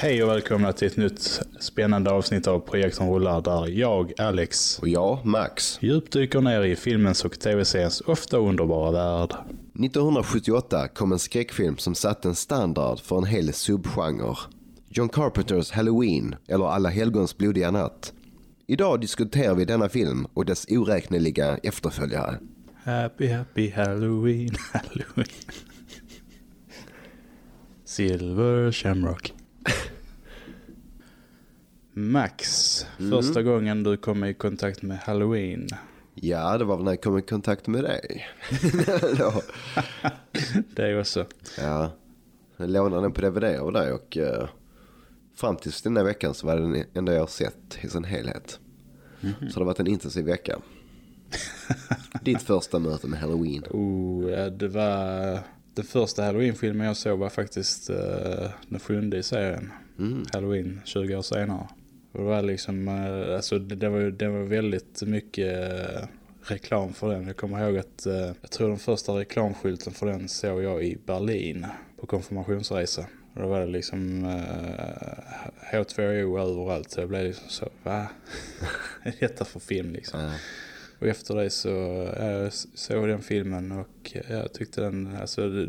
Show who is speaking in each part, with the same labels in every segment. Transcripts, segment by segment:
Speaker 1: Hej och välkomna till ett nytt spännande avsnitt av Projekten rullar där jag, Alex,
Speaker 2: Och jag, Max.
Speaker 1: djupdyker ner i filmens och tv-seriens ofta underbara värld.
Speaker 2: 1978 kom en skräckfilm som satte en standard för en hel subgenre. John Carpenters Halloween, eller Alla helgons blodiga natt. Idag diskuterar vi denna film och dess oräkneliga efterföljare.
Speaker 1: Happy, happy Halloween, Halloween. Silver Shamrock. Max, första gången du kom i kontakt med Halloween.
Speaker 2: Ja, det var väl när jag kom i kontakt med dig.
Speaker 1: Det är också.
Speaker 2: ja, jag lånade den på DVD av dig och eh, fram tills den här veckan så var det den enda jag har sett i sin helhet. Så det har varit en intensiv vecka. Ditt första möte med Halloween.
Speaker 1: Oh, ja, det var... Den första Halloween-filmen jag såg var faktiskt uh, den sjunde i serien. Halloween, 20 år senare. Och det var liksom, uh, alltså det, det, var, det var väldigt mycket uh, reklam för den. Jag kommer ihåg att, uh, jag tror den första reklamskylten för den såg jag i Berlin på konfirmationsresa. Och då var det liksom uh, H2O överallt. Så jag blev liksom så, va? Är detta för film liksom?
Speaker 2: Ja.
Speaker 1: Och efter det så jag såg den filmen och jag tyckte den, alltså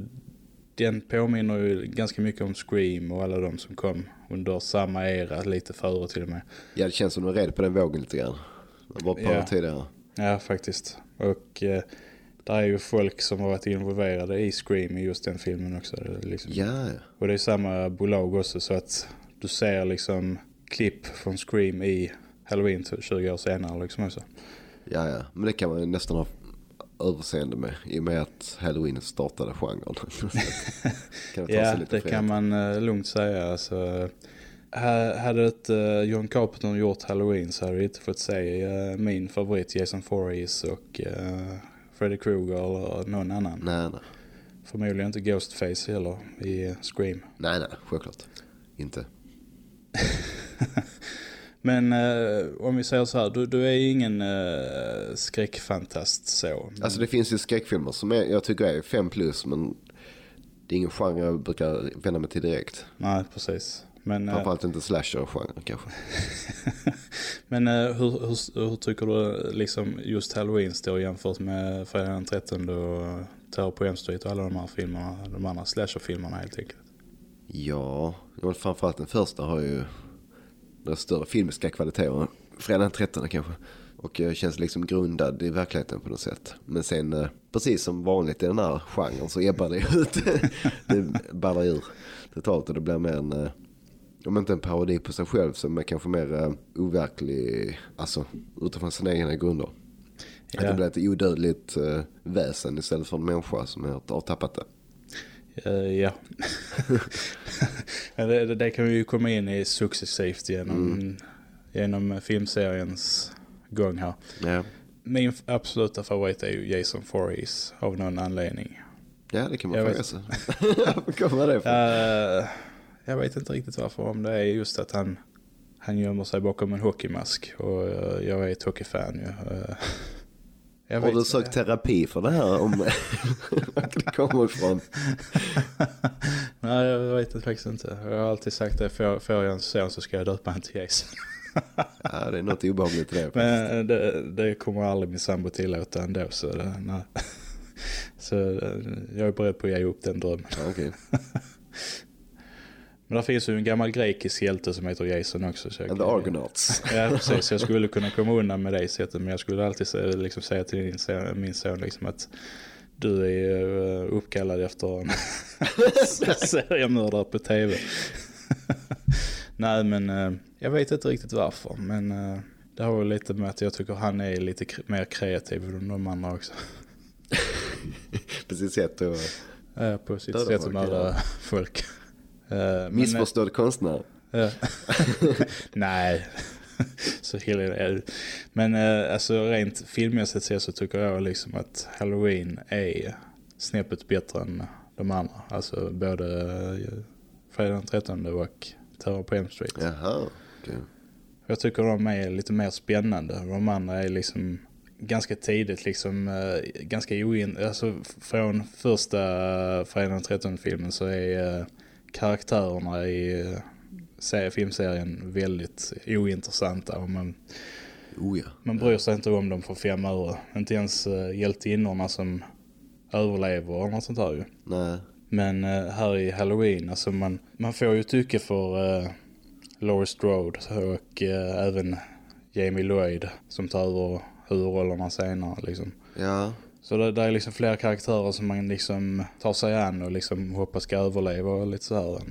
Speaker 1: den påminner ju ganska mycket om Scream och alla de som kom under samma era, lite före till och med.
Speaker 2: Ja, det känns som de är rädd på den vågen lite grann. Det var par
Speaker 1: Ja.
Speaker 2: tidigare.
Speaker 1: Ja, faktiskt. Och eh, där är ju folk som har varit involverade i Scream i just den filmen också. Liksom.
Speaker 2: Ja.
Speaker 1: Och det är samma bolag också så att du ser liksom klipp från Scream i Halloween 20 år senare liksom också.
Speaker 2: Ja, ja. Men det kan man ju nästan ha överseende med. I och med att Halloween startade genren. kan det
Speaker 1: Ja, det kan man eh, lugnt säga. Alltså, ha- hade inte eh, John Carpenter gjort Halloween så hade vi inte fått se eh, min favorit Jason Voorhees och Freddy Krueger eller någon annan.
Speaker 2: Nej, nej.
Speaker 1: Förmodligen inte Ghostface heller i Scream.
Speaker 2: Nej, nej. Självklart. Inte.
Speaker 1: Men eh, om vi säger så här, du, du är ingen uh, skräckfantast så.
Speaker 2: Alltså det finns ju skräckfilmer som är, jag tycker är 5 plus. Men det är ingen genre jag brukar vända mig till direkt.
Speaker 1: Nej, precis. Men, eh,
Speaker 2: Framförallt inte slasher-genren kanske.
Speaker 1: men eh, hur, hur, hur tycker du liksom just Halloween står jämfört med Fredag den 13 och Terror på Elm Street och alla de här filmerna, de andra slasherfilmerna helt enkelt?
Speaker 2: Ja, men framförallt den första har ju några större filmiska kvaliteter. Fredag den 13 kanske. Och eh, känns liksom grundad i verkligheten på något sätt. Men sen, eh, precis som vanligt i den här genren så ebbar det ut. det ballar ur totalt och det blir mer en, eh, om inte en parodi på sig själv, som är kanske mer overklig, alltså utifrån sina egna grunder. Att
Speaker 1: Ja.
Speaker 2: det blir ett odödligt väsen istället för en människa som har avtappat det.
Speaker 1: Eh, ja. Det, det, kan vi ju komma in i successivt genom, genom filmseriens gång här.
Speaker 2: Ja.
Speaker 1: Min absoluta favorit är ju Jason Voorhees av någon anledning.
Speaker 2: Ja, det kan man
Speaker 1: Jag
Speaker 2: fråga
Speaker 1: vet.
Speaker 2: sig. Vad kommer det ifrån?
Speaker 1: Eh, jag vet inte riktigt varför, om det är just att han, han gömmer sig bakom en hockeymask och eh, jag är ett hockeyfan ju. Eh, jag
Speaker 2: Har du sökt terapi för det här? Om det kommer ifrån?
Speaker 1: Nej, jag vet det faktiskt inte. Jag har alltid sagt det, får, får jag en son så ska jag döpa han till Jason.
Speaker 2: Ja, det är något obehagligt det.
Speaker 1: Men det, det kommer aldrig min sambo tillåta ändå. Så, det, nej. så eh, jag är beredd på att ge upp den drömmen.
Speaker 2: Ja, okej.
Speaker 1: Men där finns ju en gammal grekisk hjälte som heter Jason också. Så jag
Speaker 2: the Argonauts.
Speaker 1: Ja, precis. Jag skulle kunna komma undan med det sättet. Men jag skulle alltid liksom, säga till din son, min son liksom, att du är uh, uppkallad efter en seriemördare på tv. Nej, men eh, jag vet inte riktigt varför. Men eh, det har väl lite med att jag tycker han är lite mer kreativ än de andra också.
Speaker 2: På sitt sätt. Och
Speaker 1: Eh, på sitt sätt att
Speaker 2: folk,
Speaker 1: mörda
Speaker 2: ja.
Speaker 1: Eh, men,
Speaker 2: missförstådd konstnär.
Speaker 1: Ja. Nej, så illa är det. Men eh, alltså rent filmmässigt sett så tycker jag liksom att Halloween är snäppet bättre än de andra. Alltså både eh, Fredag den 13 och Terror på Elm Street.
Speaker 2: Jaha. okej.
Speaker 1: Jag tycker de är lite mer spännande. De andra är liksom ganska tidigt liksom eh, ganska oin... Alltså från första Fredag den 13 filmen så är eh, karaktärerna i, eh, se- filmserien väldigt ointressanta och man,
Speaker 2: Oh ja.
Speaker 1: man bryr sig inte om dem för fem öre. Inte ens uh, hjältinnorna som överlever och något sånt där ju.
Speaker 2: Nej.
Speaker 1: Men eh, här i Halloween, alltså man, man får ju tycke för uh, Laurie Strode och eh, även Jamie Lloyd som tar över huvudrollerna senare liksom.
Speaker 2: Ja.
Speaker 1: Så det, det är liksom flera karaktärer som man liksom tar sig an och liksom hoppas ska överleva och lite så här.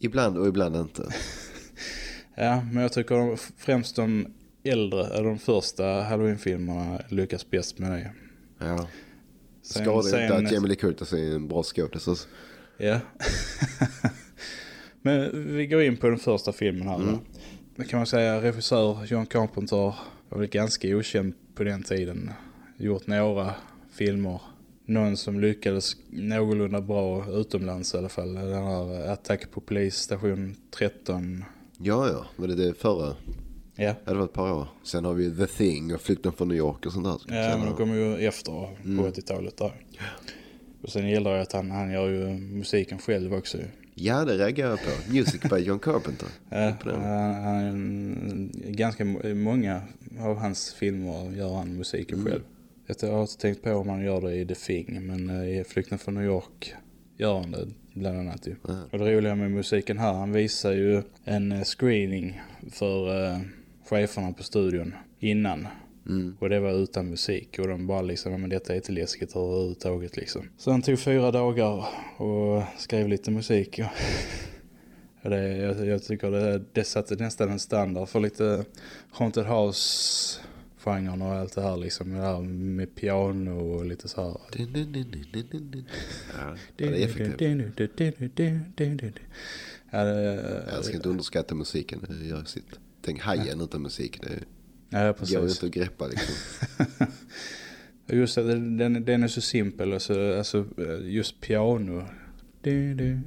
Speaker 2: Ibland och ibland inte.
Speaker 1: Ja, men jag tycker de, främst de äldre, eller de första Halloween-filmerna lyckas bäst med det.
Speaker 2: Ja.
Speaker 1: Sen-
Speaker 2: Skadar inte
Speaker 1: sen-
Speaker 2: att Jamie Lee Curtis är en bra skådis. alltså.
Speaker 1: Ja. Men vi går in på den första filmen här. Mm. Då kan man säga regissör John Carpenter var väl ganska okänd på den tiden. Gjort några filmer. Någon som lyckades någorlunda bra utomlands i alla fall. Den här Attack på polisstation 13.
Speaker 2: Ja, ja. Var det det förra?
Speaker 1: Ja.
Speaker 2: Det var ett par år. Sen har vi The Thing och Flykten från New York och sånt där.
Speaker 1: Ja, men de kommer ju efter på 80-talet där. Och sen gäller det att han, han gör ju musiken själv också.
Speaker 2: Ja, det reagerar jag på. Music by John Carpenter.
Speaker 1: Ja, han, han, ganska må- många av hans filmer gör han musiken själv. Jag har inte tänkt på om han gör det i The Thing, men eh, i Flykten från New York gör han det bland annat ju.
Speaker 2: Ja.
Speaker 1: Och det roliga med musiken här, han visar ju en eh, screening för eh, cheferna på studion innan.
Speaker 2: Mm.
Speaker 1: Och det var utan musik och de bara liksom, "Ja, men detta är inte läskigt överhuvudtaget liksom. Så han tog fyra dagar och skrev lite musik. Och det, jag, jag tycker det, det satte nästan en standard för lite Haunted House-genren och allt det här liksom. Det här med piano och lite så här.
Speaker 2: Ja, det är effektivt.
Speaker 1: Ja, det,
Speaker 2: Jag ska inte underskatta musiken. Det gör sitt. Tänk hajen utan musik. Det
Speaker 1: ja,
Speaker 2: går
Speaker 1: precis.
Speaker 2: inte att greppa liksom.
Speaker 1: Just det, den, den är så simpel. Alltså, alltså just piano. Du, du,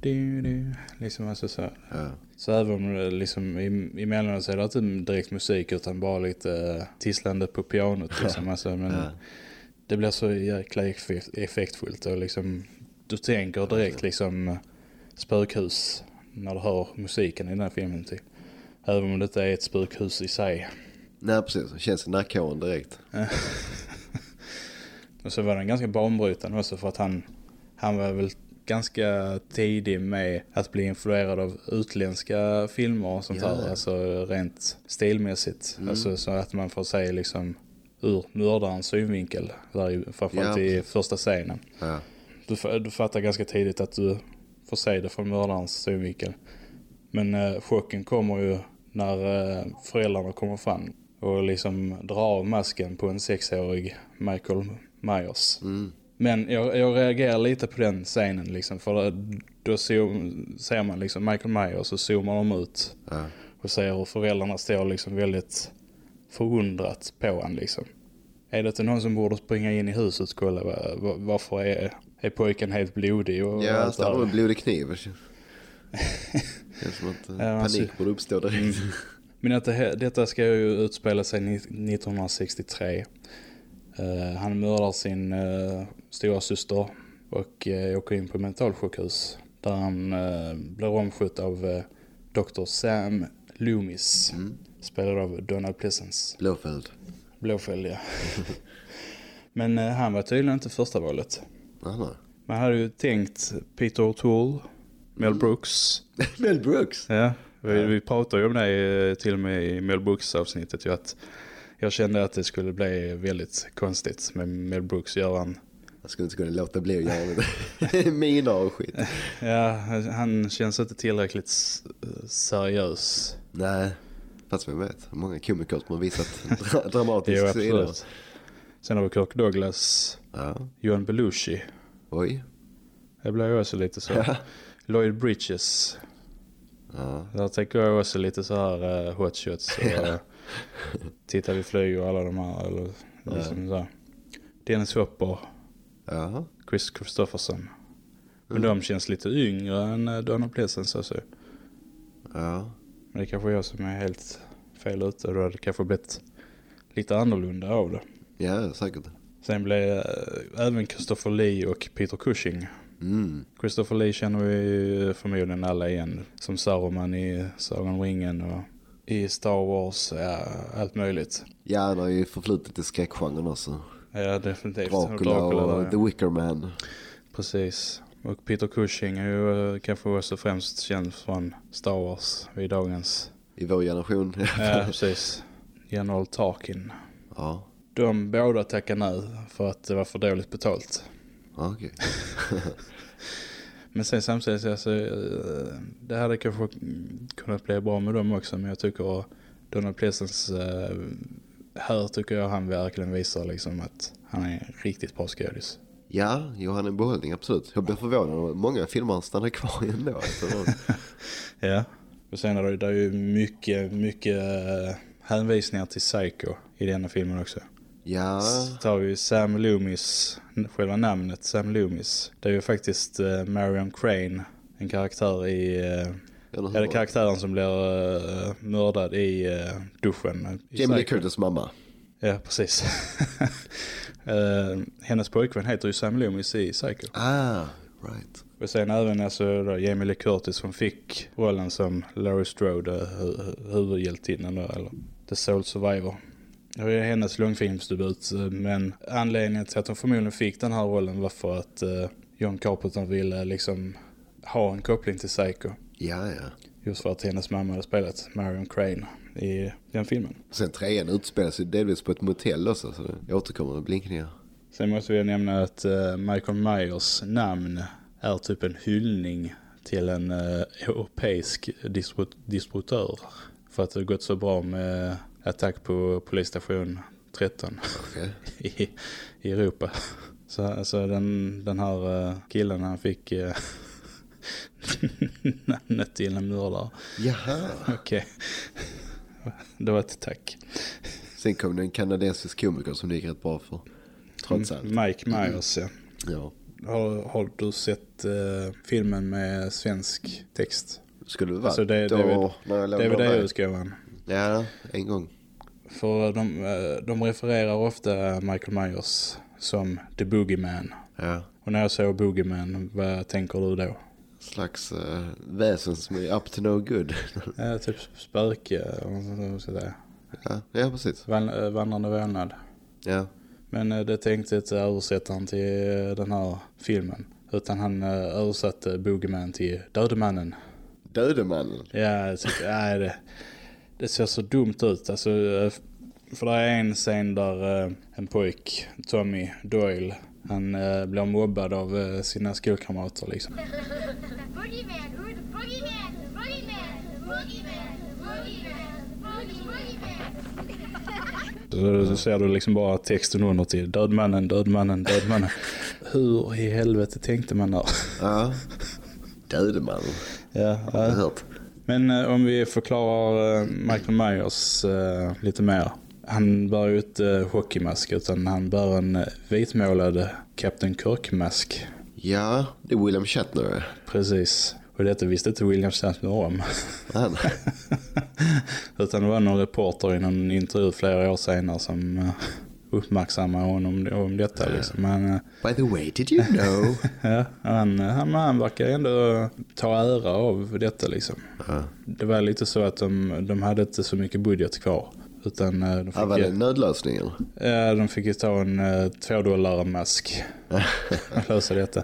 Speaker 1: du, du. Liksom alltså så.
Speaker 2: Ja.
Speaker 1: Så även om det liksom i- emellanåt så är det inte direkt musik utan bara lite uh, tisslande på pianot liksom. Alltså, men
Speaker 2: Ja.
Speaker 1: det blir så jäkla effekt, effektfullt och liksom du tänker direkt liksom eh, spökhus när du hör musiken i den här filmen typ. Även om det inte är ett spökhus i sig.
Speaker 2: Nej, precis. Det känns nackhåren direkt.
Speaker 1: Och så var den ganska banbrytande också för att han, han var väl ganska tidig med att bli influerad av utländska filmer och sånt
Speaker 2: ja.
Speaker 1: Alltså rent stilmässigt.
Speaker 2: Mm.
Speaker 1: Alltså så att man får se liksom ur mördarens synvinkel. Där framförallt
Speaker 2: Ja,
Speaker 1: i första scenen.
Speaker 2: Ja.
Speaker 1: Du, du fattar ganska tidigt att du får se det från mördarens synvinkel. Men eh, chocken kommer ju när eh, föräldrarna kommer fram och liksom drar av masken på en sexårig Michael Myers.
Speaker 2: Mm.
Speaker 1: Men jag, jag reagerar lite på den scenen liksom för då zoom, ser man liksom Michael Myers och zoomar de ut
Speaker 2: Ja.
Speaker 1: och ser hur föräldrarna står liksom väldigt förundrat på honom liksom. Är det inte någon som borde springa in i huset och kolla va- va- varför är, är pojken helt blodig och
Speaker 2: Ja,
Speaker 1: allt
Speaker 2: står en blodig kniv. Känns som att eh, panik
Speaker 1: ser-
Speaker 2: borde uppstå direkt.
Speaker 1: Men att det, här- detta ska ju utspela sig ni- 1963. Eh, han mördar sin uh, stora syster och uh, åker in på mentalsjukhus. Där han uh, blir omskjut av Dr. Sam Loomis.
Speaker 2: Mm.
Speaker 1: Spelad av Donald Pleasence.
Speaker 2: Blåfeld.
Speaker 1: Blåfäll, ja. Men eh, han var tydligen inte första valet.
Speaker 2: Nej.
Speaker 1: Man hade ju tänkt Peter O'Toole, Mel Brooks.
Speaker 2: Mel Brooks.
Speaker 1: Ja, vi,
Speaker 2: Ja.
Speaker 1: vi pratade ju om det eh, till och med i Mel Brooks avsnittet ju att jag kände att det skulle bli väldigt konstigt med Mel Brooks gör han.
Speaker 2: Jag skulle inte kunna låta bli att göra det. Miner och skit.
Speaker 1: Ja, han känns inte tillräckligt seriös.
Speaker 2: Nej, fast vem vet. Många komiker som har visat dra- dramatisk sida.
Speaker 1: Sen har vi Kirk Douglas,
Speaker 2: Ja,
Speaker 1: Johan Belushi.
Speaker 2: oj.
Speaker 1: Det blir ju också lite så.
Speaker 2: Ja.
Speaker 1: Lloyd Bridges.
Speaker 2: Ja,
Speaker 1: Där tänker jag också lite så här uh, hot shots och Titta vi flyger och alla de här. Eller, liksom så här. Dennis Hopper,
Speaker 2: ja.
Speaker 1: Chris Christopherson. Men
Speaker 2: Mm.
Speaker 1: de känns lite yngre än uh, Donald Pleasence alltså.
Speaker 2: ja.
Speaker 1: Men det kanske är jag som är helt fel ute. Då hade det kanske blivit lite annorlunda av det.
Speaker 2: Ja, säkert.
Speaker 1: Sen blev uh, även Christopher Lee och Peter Cushing
Speaker 2: Mm.
Speaker 1: Christopher Lee känner vi förmodligen alla igen. Som Saruman i Sagan ringen och i Star Wars, ja, allt möjligt.
Speaker 2: Ja, han har ju förflutet i skräckgenren också.
Speaker 1: Ja, definitivt.
Speaker 2: Dracula och
Speaker 1: där,
Speaker 2: The
Speaker 1: ja.
Speaker 2: Wicker Man.
Speaker 1: Precis. Och Peter Cushing är ju eh, kanske också främst känd från Star Wars i dagens.
Speaker 2: I vår generation.
Speaker 1: Ja, precis. General Tarkin.
Speaker 2: ja,
Speaker 1: De båda tackar nej för att det var för dåligt betalt.
Speaker 2: ja okej.
Speaker 1: Men sen samtidigt, alltså, eh, det hade kanske kunnat bli bra med dem också. Men jag tycker Donald Pleasence, eh, här tycker jag han verkligen visar liksom att han är en riktigt bra skådis.
Speaker 2: Ja, jo, han är en behållning, absolut. Jag blir förvånad. Många filmer stannar kvar ändå. Alltså.
Speaker 1: Ja. Och sen är det, det är ju mycket, mycket eh, hänvisningar till Psycho i denna filmen också.
Speaker 2: Ja,
Speaker 1: Så tar vi Sam Loomis, själva namnet Sam Loomis. Det är ju faktiskt uh, Marion Crane, en karaktär i... Uh,
Speaker 2: eller
Speaker 1: karaktären som blir uh, mördad i uh, duschen? I
Speaker 2: Jamie Lee. Curtis mamma.
Speaker 1: Ja, precis. uh, hennes pojkvän heter ju Sam Loomis i Psycho.
Speaker 2: Ah, right.
Speaker 1: Och sen även alltså då Jamie Lee Curtis som fick rollen som Laurie Strode, hu- huvudhjältinnan eller The Soul Survivor. Det var ju hennes långfilmsdebut, eh, men anledningen till att hon förmodligen fick den här rollen var för att uh, John Carpenter ville liksom ha en koppling till Psycho.
Speaker 2: Ja, ja.
Speaker 1: Just för att hennes mamma hade spelat Marion Crane i den filmen.
Speaker 2: Sen trean utspelar sig delvis på ett motell också, så jag återkommer med blinkningar.
Speaker 1: Sen måste vi nämna att uh, Michael Myers namn är typ en hyllning till en europeisk distribut- distributör. För att det har gått så bra med attack på polisstation 13
Speaker 2: Okej.
Speaker 1: i, i Europa. Så alltså den, den här uh, killen han fick uh, namnet till en mördare.
Speaker 2: Jaha.
Speaker 1: Okej. Det var ett tack.
Speaker 2: Sen kom det en kanadensisk komiker som det gick rätt bra för. Trots allt.
Speaker 1: Mike Myers, ja.
Speaker 2: Ja.
Speaker 1: Har, har du sett eh, filmen med svensk text?
Speaker 2: Skulle det vara
Speaker 1: Alltså det- DVD
Speaker 2: när jag låg där med?
Speaker 1: DVD-utgåvan.
Speaker 2: Ja, en gång.
Speaker 1: För de, eh, de refererar ofta Michael Myers som The Boogeyman.
Speaker 2: Ja.
Speaker 1: Och när jag såg Boogeyman, vad tänker du då?
Speaker 2: Slags uh, väsen som är up to no good.
Speaker 1: Ja, typ spöke och sådär.
Speaker 2: ja, ja, precis.
Speaker 1: Van, eh, vandrande vålnad.
Speaker 2: Ja.
Speaker 1: Men det tänkte inte översättaren till den här filmen. Utan han översatte Boogeyman till Döde mannen.
Speaker 2: Döde mannen.
Speaker 1: Ja, jag tycker, nej, det, det ser så dumt ut. Alltså, eh, för det är en scen där eh, en pojk, Tommy Doyle, han eh, blir mobbad av sina skolkamrater liksom. Så, ser du liksom bara texten under till Dödmannen, Dödmannen, Dödmannen. Hur i helvete tänkte man där?
Speaker 2: Ja. Döde mannen.
Speaker 1: Ja,
Speaker 2: Har jag
Speaker 1: ja.
Speaker 2: hört.
Speaker 1: Men eh, om vi förklarar eh, Michael Myers eh, lite mer. Han bär ju inte hockeymask utan han bär en vitmålad Captain Kirk-mask.
Speaker 2: Ja, det är William Shatner.
Speaker 1: Precis. Och detta visste inte William Shatner om.
Speaker 2: Han.
Speaker 1: utan det var någon reporter i någon intervju flera år senare som eh, uppmärksammade honom om detta. Liksom. Men eh,
Speaker 2: By the way, did you know?
Speaker 1: ja, han, han, han verkar ändå ta ära av detta liksom.
Speaker 2: ja.
Speaker 1: Det var lite så att de, de hade inte så mycket budget kvar. Utan eh, de fick,
Speaker 2: Ja, var det nödlösningen?
Speaker 1: ja, de fick ju ta en uh, två dollar mask lösa detta.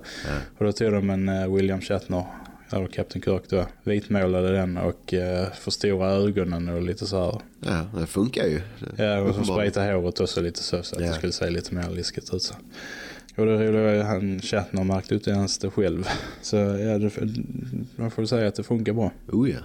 Speaker 1: Och då tog de en eh, William Shatner, eller Captain Kirk då, vitmålade den och uh, förstora ögonen och lite så här.
Speaker 2: Ja, det funkar ju.
Speaker 1: Ja, och så sprayta håret också lite så, så att
Speaker 2: Ja.
Speaker 1: det skulle se lite mer liskigt ut så. Och det roliga var ju han Shatner märkte inte ens det själv. Så ja, det, man får säga att det funkar bra.
Speaker 2: Oh ja.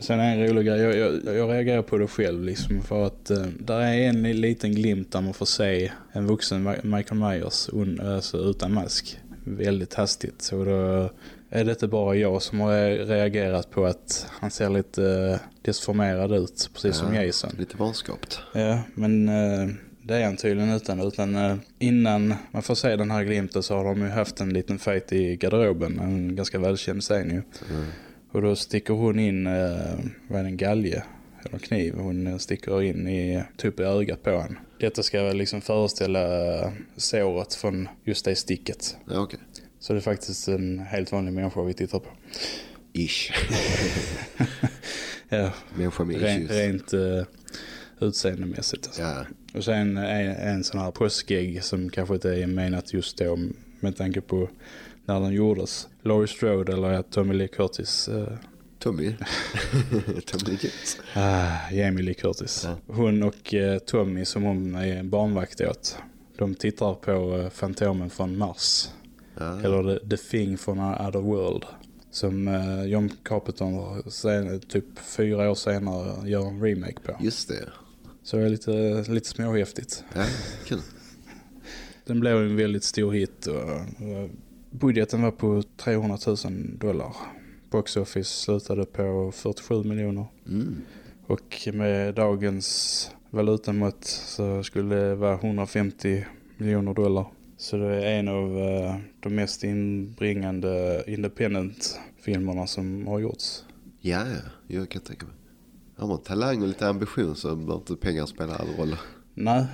Speaker 1: Sen är en rolig grej, jag, jag, jag reagerar på det själv liksom för att eh, där är en li- liten glimt där man får se en vuxen Michael Myers un, alltså, utan mask väldigt hastigt. Så då är det inte bara jag som har re- reagerat på att han ser lite eh, desformerad ut, precis som
Speaker 2: Ja,
Speaker 1: Jason.
Speaker 2: Lite vanskapt.
Speaker 1: Ja, men eh, det är han tydligen utan. Utan eh, innan man får se den här glimten så har de ju haft en liten fight i garderoben. En ganska välkänd scen ju.
Speaker 2: Mm.
Speaker 1: Och då sticker hon in, vad är det, en galge? Eller en kniv. Hon sticker in i, typ i ögat på honom. Detta ska väl liksom föreställa såret från just det sticket.
Speaker 2: Ja, okej.
Speaker 1: Så det är faktiskt en helt vanlig människa vi tittar på.
Speaker 2: Ish.
Speaker 1: Ja,
Speaker 2: Människa med issues.
Speaker 1: rent uh, utseendemässigt. Alltså.
Speaker 2: Ja,
Speaker 1: Och sen en, en sån här påskägg som kanske inte är menat just då med tanke på när den gjordes. Laurie Strode eller Tommy Lee Curtis. eh,
Speaker 2: Tommy. Tommy Jones.
Speaker 1: ah, Jamie Lee Curtis.
Speaker 2: Ja.
Speaker 1: Hon och eh, Tommy som hon är barnvakt åt. De tittar på uh, Fantomen från Mars.
Speaker 2: Ja.
Speaker 1: Eller the, the Thing from Other World. Som uh, John Carpenter sen, typ fyra år senare gör en remake på.
Speaker 2: Just det.
Speaker 1: Så det är lite, lite småhäftigt.
Speaker 2: Ja, kul.
Speaker 1: Den blev en väldigt stor hit och, och budgeten var på 300 000 dollar. Box Office slutade på 47 miljoner.
Speaker 2: Mm.
Speaker 1: Och med dagens valutamått så skulle det vara 150 miljoner dollar. Så det är en av eh, de mest inbringande independent-filmerna som har gjorts.
Speaker 2: Ja, ja. Jag kan tänka mig. Har man talang och lite ambition så bör inte pengar spela all roll.
Speaker 1: Nej,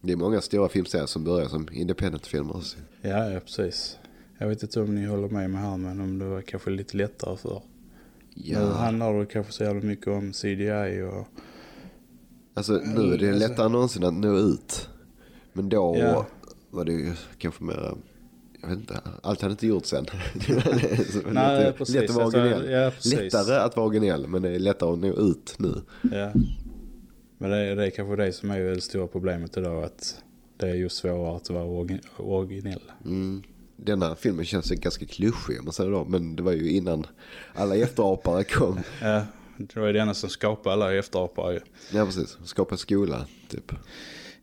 Speaker 2: Det är många stora filmserier som börjar som independent-filmer.
Speaker 1: ja, ja precis. Jag vet inte om ni håller med mig här men om det var kanske lite lättare för. Nu
Speaker 2: Ja,
Speaker 1: handlar det kanske så jävla mycket om CDI och
Speaker 2: alltså nu är det
Speaker 1: Alltså-
Speaker 2: lättare än någonsin att nå ut. Men då
Speaker 1: Ja.
Speaker 2: Var det ju kanske mer, jag vet inte, allt hade inte gjort sen. Så
Speaker 1: Nej, precis.
Speaker 2: lätt att vara originell.
Speaker 1: ja.
Speaker 2: Lättare att vara originell men det är lättare att nå ut nu.
Speaker 1: Ja. Men det är, det är kanske det som är det stora problemet idag att det är just svårare att vara orgi- originell.
Speaker 2: Mm. Denna filmen känns ju ganska klyschig om man säger då, men det var ju innan alla efterapare kom.
Speaker 1: Ja, det var ju det enda som skapade alla efterapar ju.
Speaker 2: Ja precis, skapa skola typ.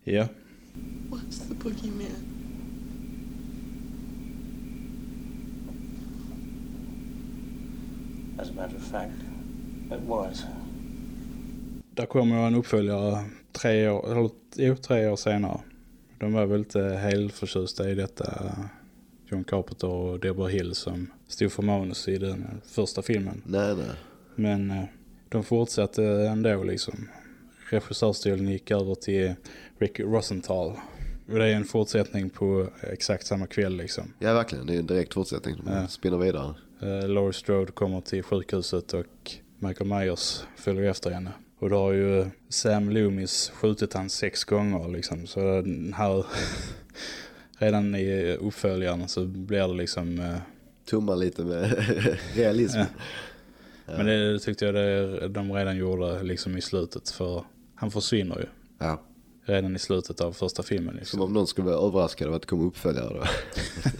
Speaker 1: Ja.
Speaker 3: What's the boogeyman?
Speaker 4: As a matter of fact, it was.
Speaker 1: Där kommer en uppföljare tre år, eller jo, tre år senare. De var väl inte helt förtjusta i detta John Carpenter och Deborah Hill som stod för manus i den första filmen.
Speaker 2: Nej nej.
Speaker 1: Men eh, de fortsatte ändå liksom. Regissörstilen gick över till Rick Rosenthal. Och det är en fortsättning på exakt samma kväll liksom.
Speaker 2: Ja verkligen, det är en direkt fortsättning. De
Speaker 1: Ja.
Speaker 2: spinner vidare.
Speaker 1: Uh, Laurie Strode kommer till sjukhuset och Michael Myers följer efter henne. Och då har ju Sam Loomis skjutit han sex gånger liksom. Så den här, redan i uppföljaren så blir det liksom... eh,
Speaker 2: Tummar lite med realism.
Speaker 1: Ja. Men det tyckte jag det, de redan gjorde liksom i slutet för han försvinner ju.
Speaker 2: Ja.
Speaker 1: Redan i slutet av första filmen liksom.
Speaker 2: Som om någon skulle vara överraskad av att det kommer uppföljare då.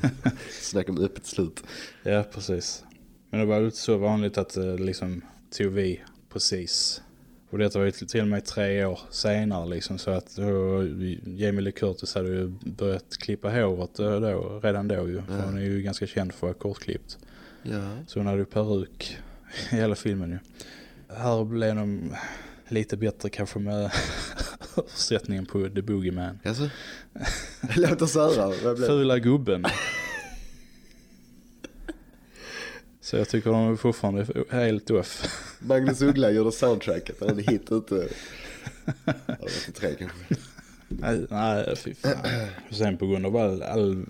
Speaker 2: Snacka om öppet slut.
Speaker 1: Ja, precis. Men det var inte så vanligt att det liksom tog vi precis. Och detta var ju till och med tre år senare liksom så att då, Jamie Lee Curtis hade ju börjat klippa håret då, då, redan då ju. För hon är ju ganska känd för att vara kortklippt.
Speaker 2: Ja.
Speaker 1: Så hon hade ju peruk i hela filmen ju. Här blev de lite bättre kanske med översättningen på The Boogeyman.
Speaker 2: Alltså? Låt oss höra.
Speaker 1: Fula gubben. Så jag tycker de är fortfarande helt off.
Speaker 2: Magnus Uggla gjorde soundtracket. En hit ute. Ja, det var 83 kanske.
Speaker 1: Nej, nej fy fan. Och sen på grund av all, all,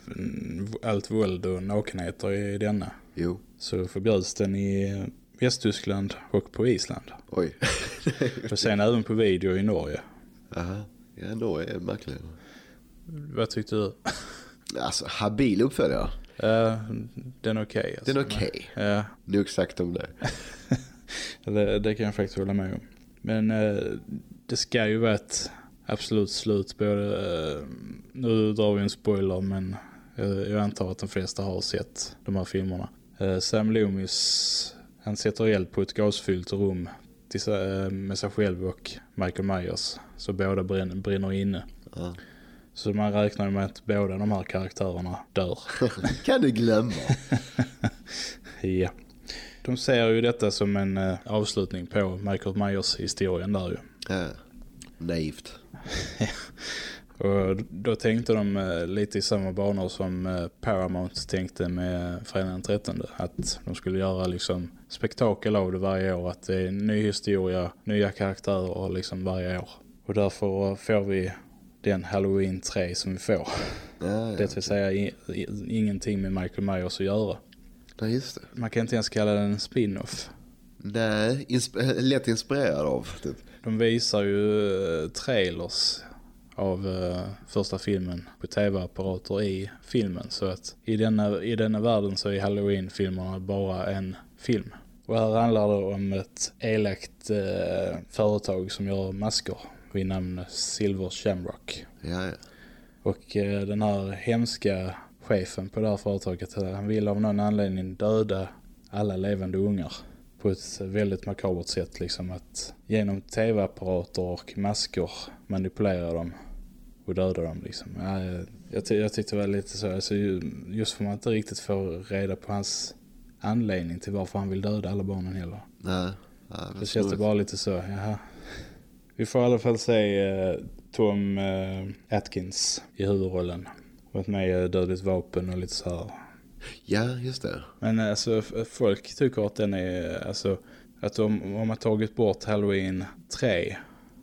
Speaker 1: allt våld och nakenheter i denna
Speaker 2: Jo.
Speaker 1: så förbjöds den i Västtyskland och på Island.
Speaker 2: Oj.
Speaker 1: Och sen även på video i Norge.
Speaker 2: Aha. Ja, Norge är märkligt.
Speaker 1: Vad tyckte du?
Speaker 2: Alltså, habil uppföljare.
Speaker 1: Ja, den är okej. alltså.
Speaker 2: Den är okej.
Speaker 1: Ja,
Speaker 2: Nog sagt om det.
Speaker 1: det, det kan jag faktiskt hålla med om. Men eh, det ska ju vara ett absolut slut. Både, eh, nu drar vi en spoiler men jag, jag antar att de flesta har sett de här filmerna. Eh, Sam Loomis, han sätter eld på ett gasfyllt rum eh, med sig själv och Michael Myers. Så båda brinner, brinner inne.
Speaker 2: Ja.
Speaker 1: Så man räknar med att båda de här karaktärerna dör.
Speaker 2: Kan du glömma?
Speaker 1: Ja. De ser ju detta som en eh, avslutning på Michael Myers historien där ju.
Speaker 2: Ja. Naivt.
Speaker 1: Och då tänkte de eh, lite i samma banor som eh, Paramount tänkte med Fredag den 13. Att de skulle göra liksom spektakel av det varje år. Att det är en ny historia, nya karaktärer liksom varje år. Och därför får vi den Halloween 3 som vi får.
Speaker 2: Ja, ja.
Speaker 1: Det vill säga i, i, ingenting med Michael Myers att göra.
Speaker 2: Nej, just det.
Speaker 1: Man kan inte ens kalla den en spin-off.
Speaker 2: Nej, insp- lätt inspirerad av. Typ.
Speaker 1: De visar ju eh, trailers av eh, första filmen på tv-apparater i filmen. Så att i denna, i denna världen så är Halloween-filmerna bara en film. Och här handlar det om ett elakt eh, företag som gör masker vid namn Silver Shamrock.
Speaker 2: Ja, ja.
Speaker 1: Och eh, den här hemska chefen på det här företaget, han vill av någon anledning döda alla levande ungar. På ett väldigt makabert sätt liksom att genom tv-apparater och masker manipulera dem och döda dem liksom. Ja, jag, jag, ty- jag tyckte det var lite så, alltså, ju- just för man inte riktigt får reda på hans anledning till varför han vill döda alla barnen heller.
Speaker 2: Nej. Ja,
Speaker 1: Det känns det bara lite så, jaha. Vi får i alla fall se eh, Tom eh, Atkins i huvudrollen. Varit med i Dödligt vapen och lite så här.
Speaker 2: Ja, just det.
Speaker 1: Men eh, alltså folk tycker att den är, alltså att om, om man tagit bort Halloween 3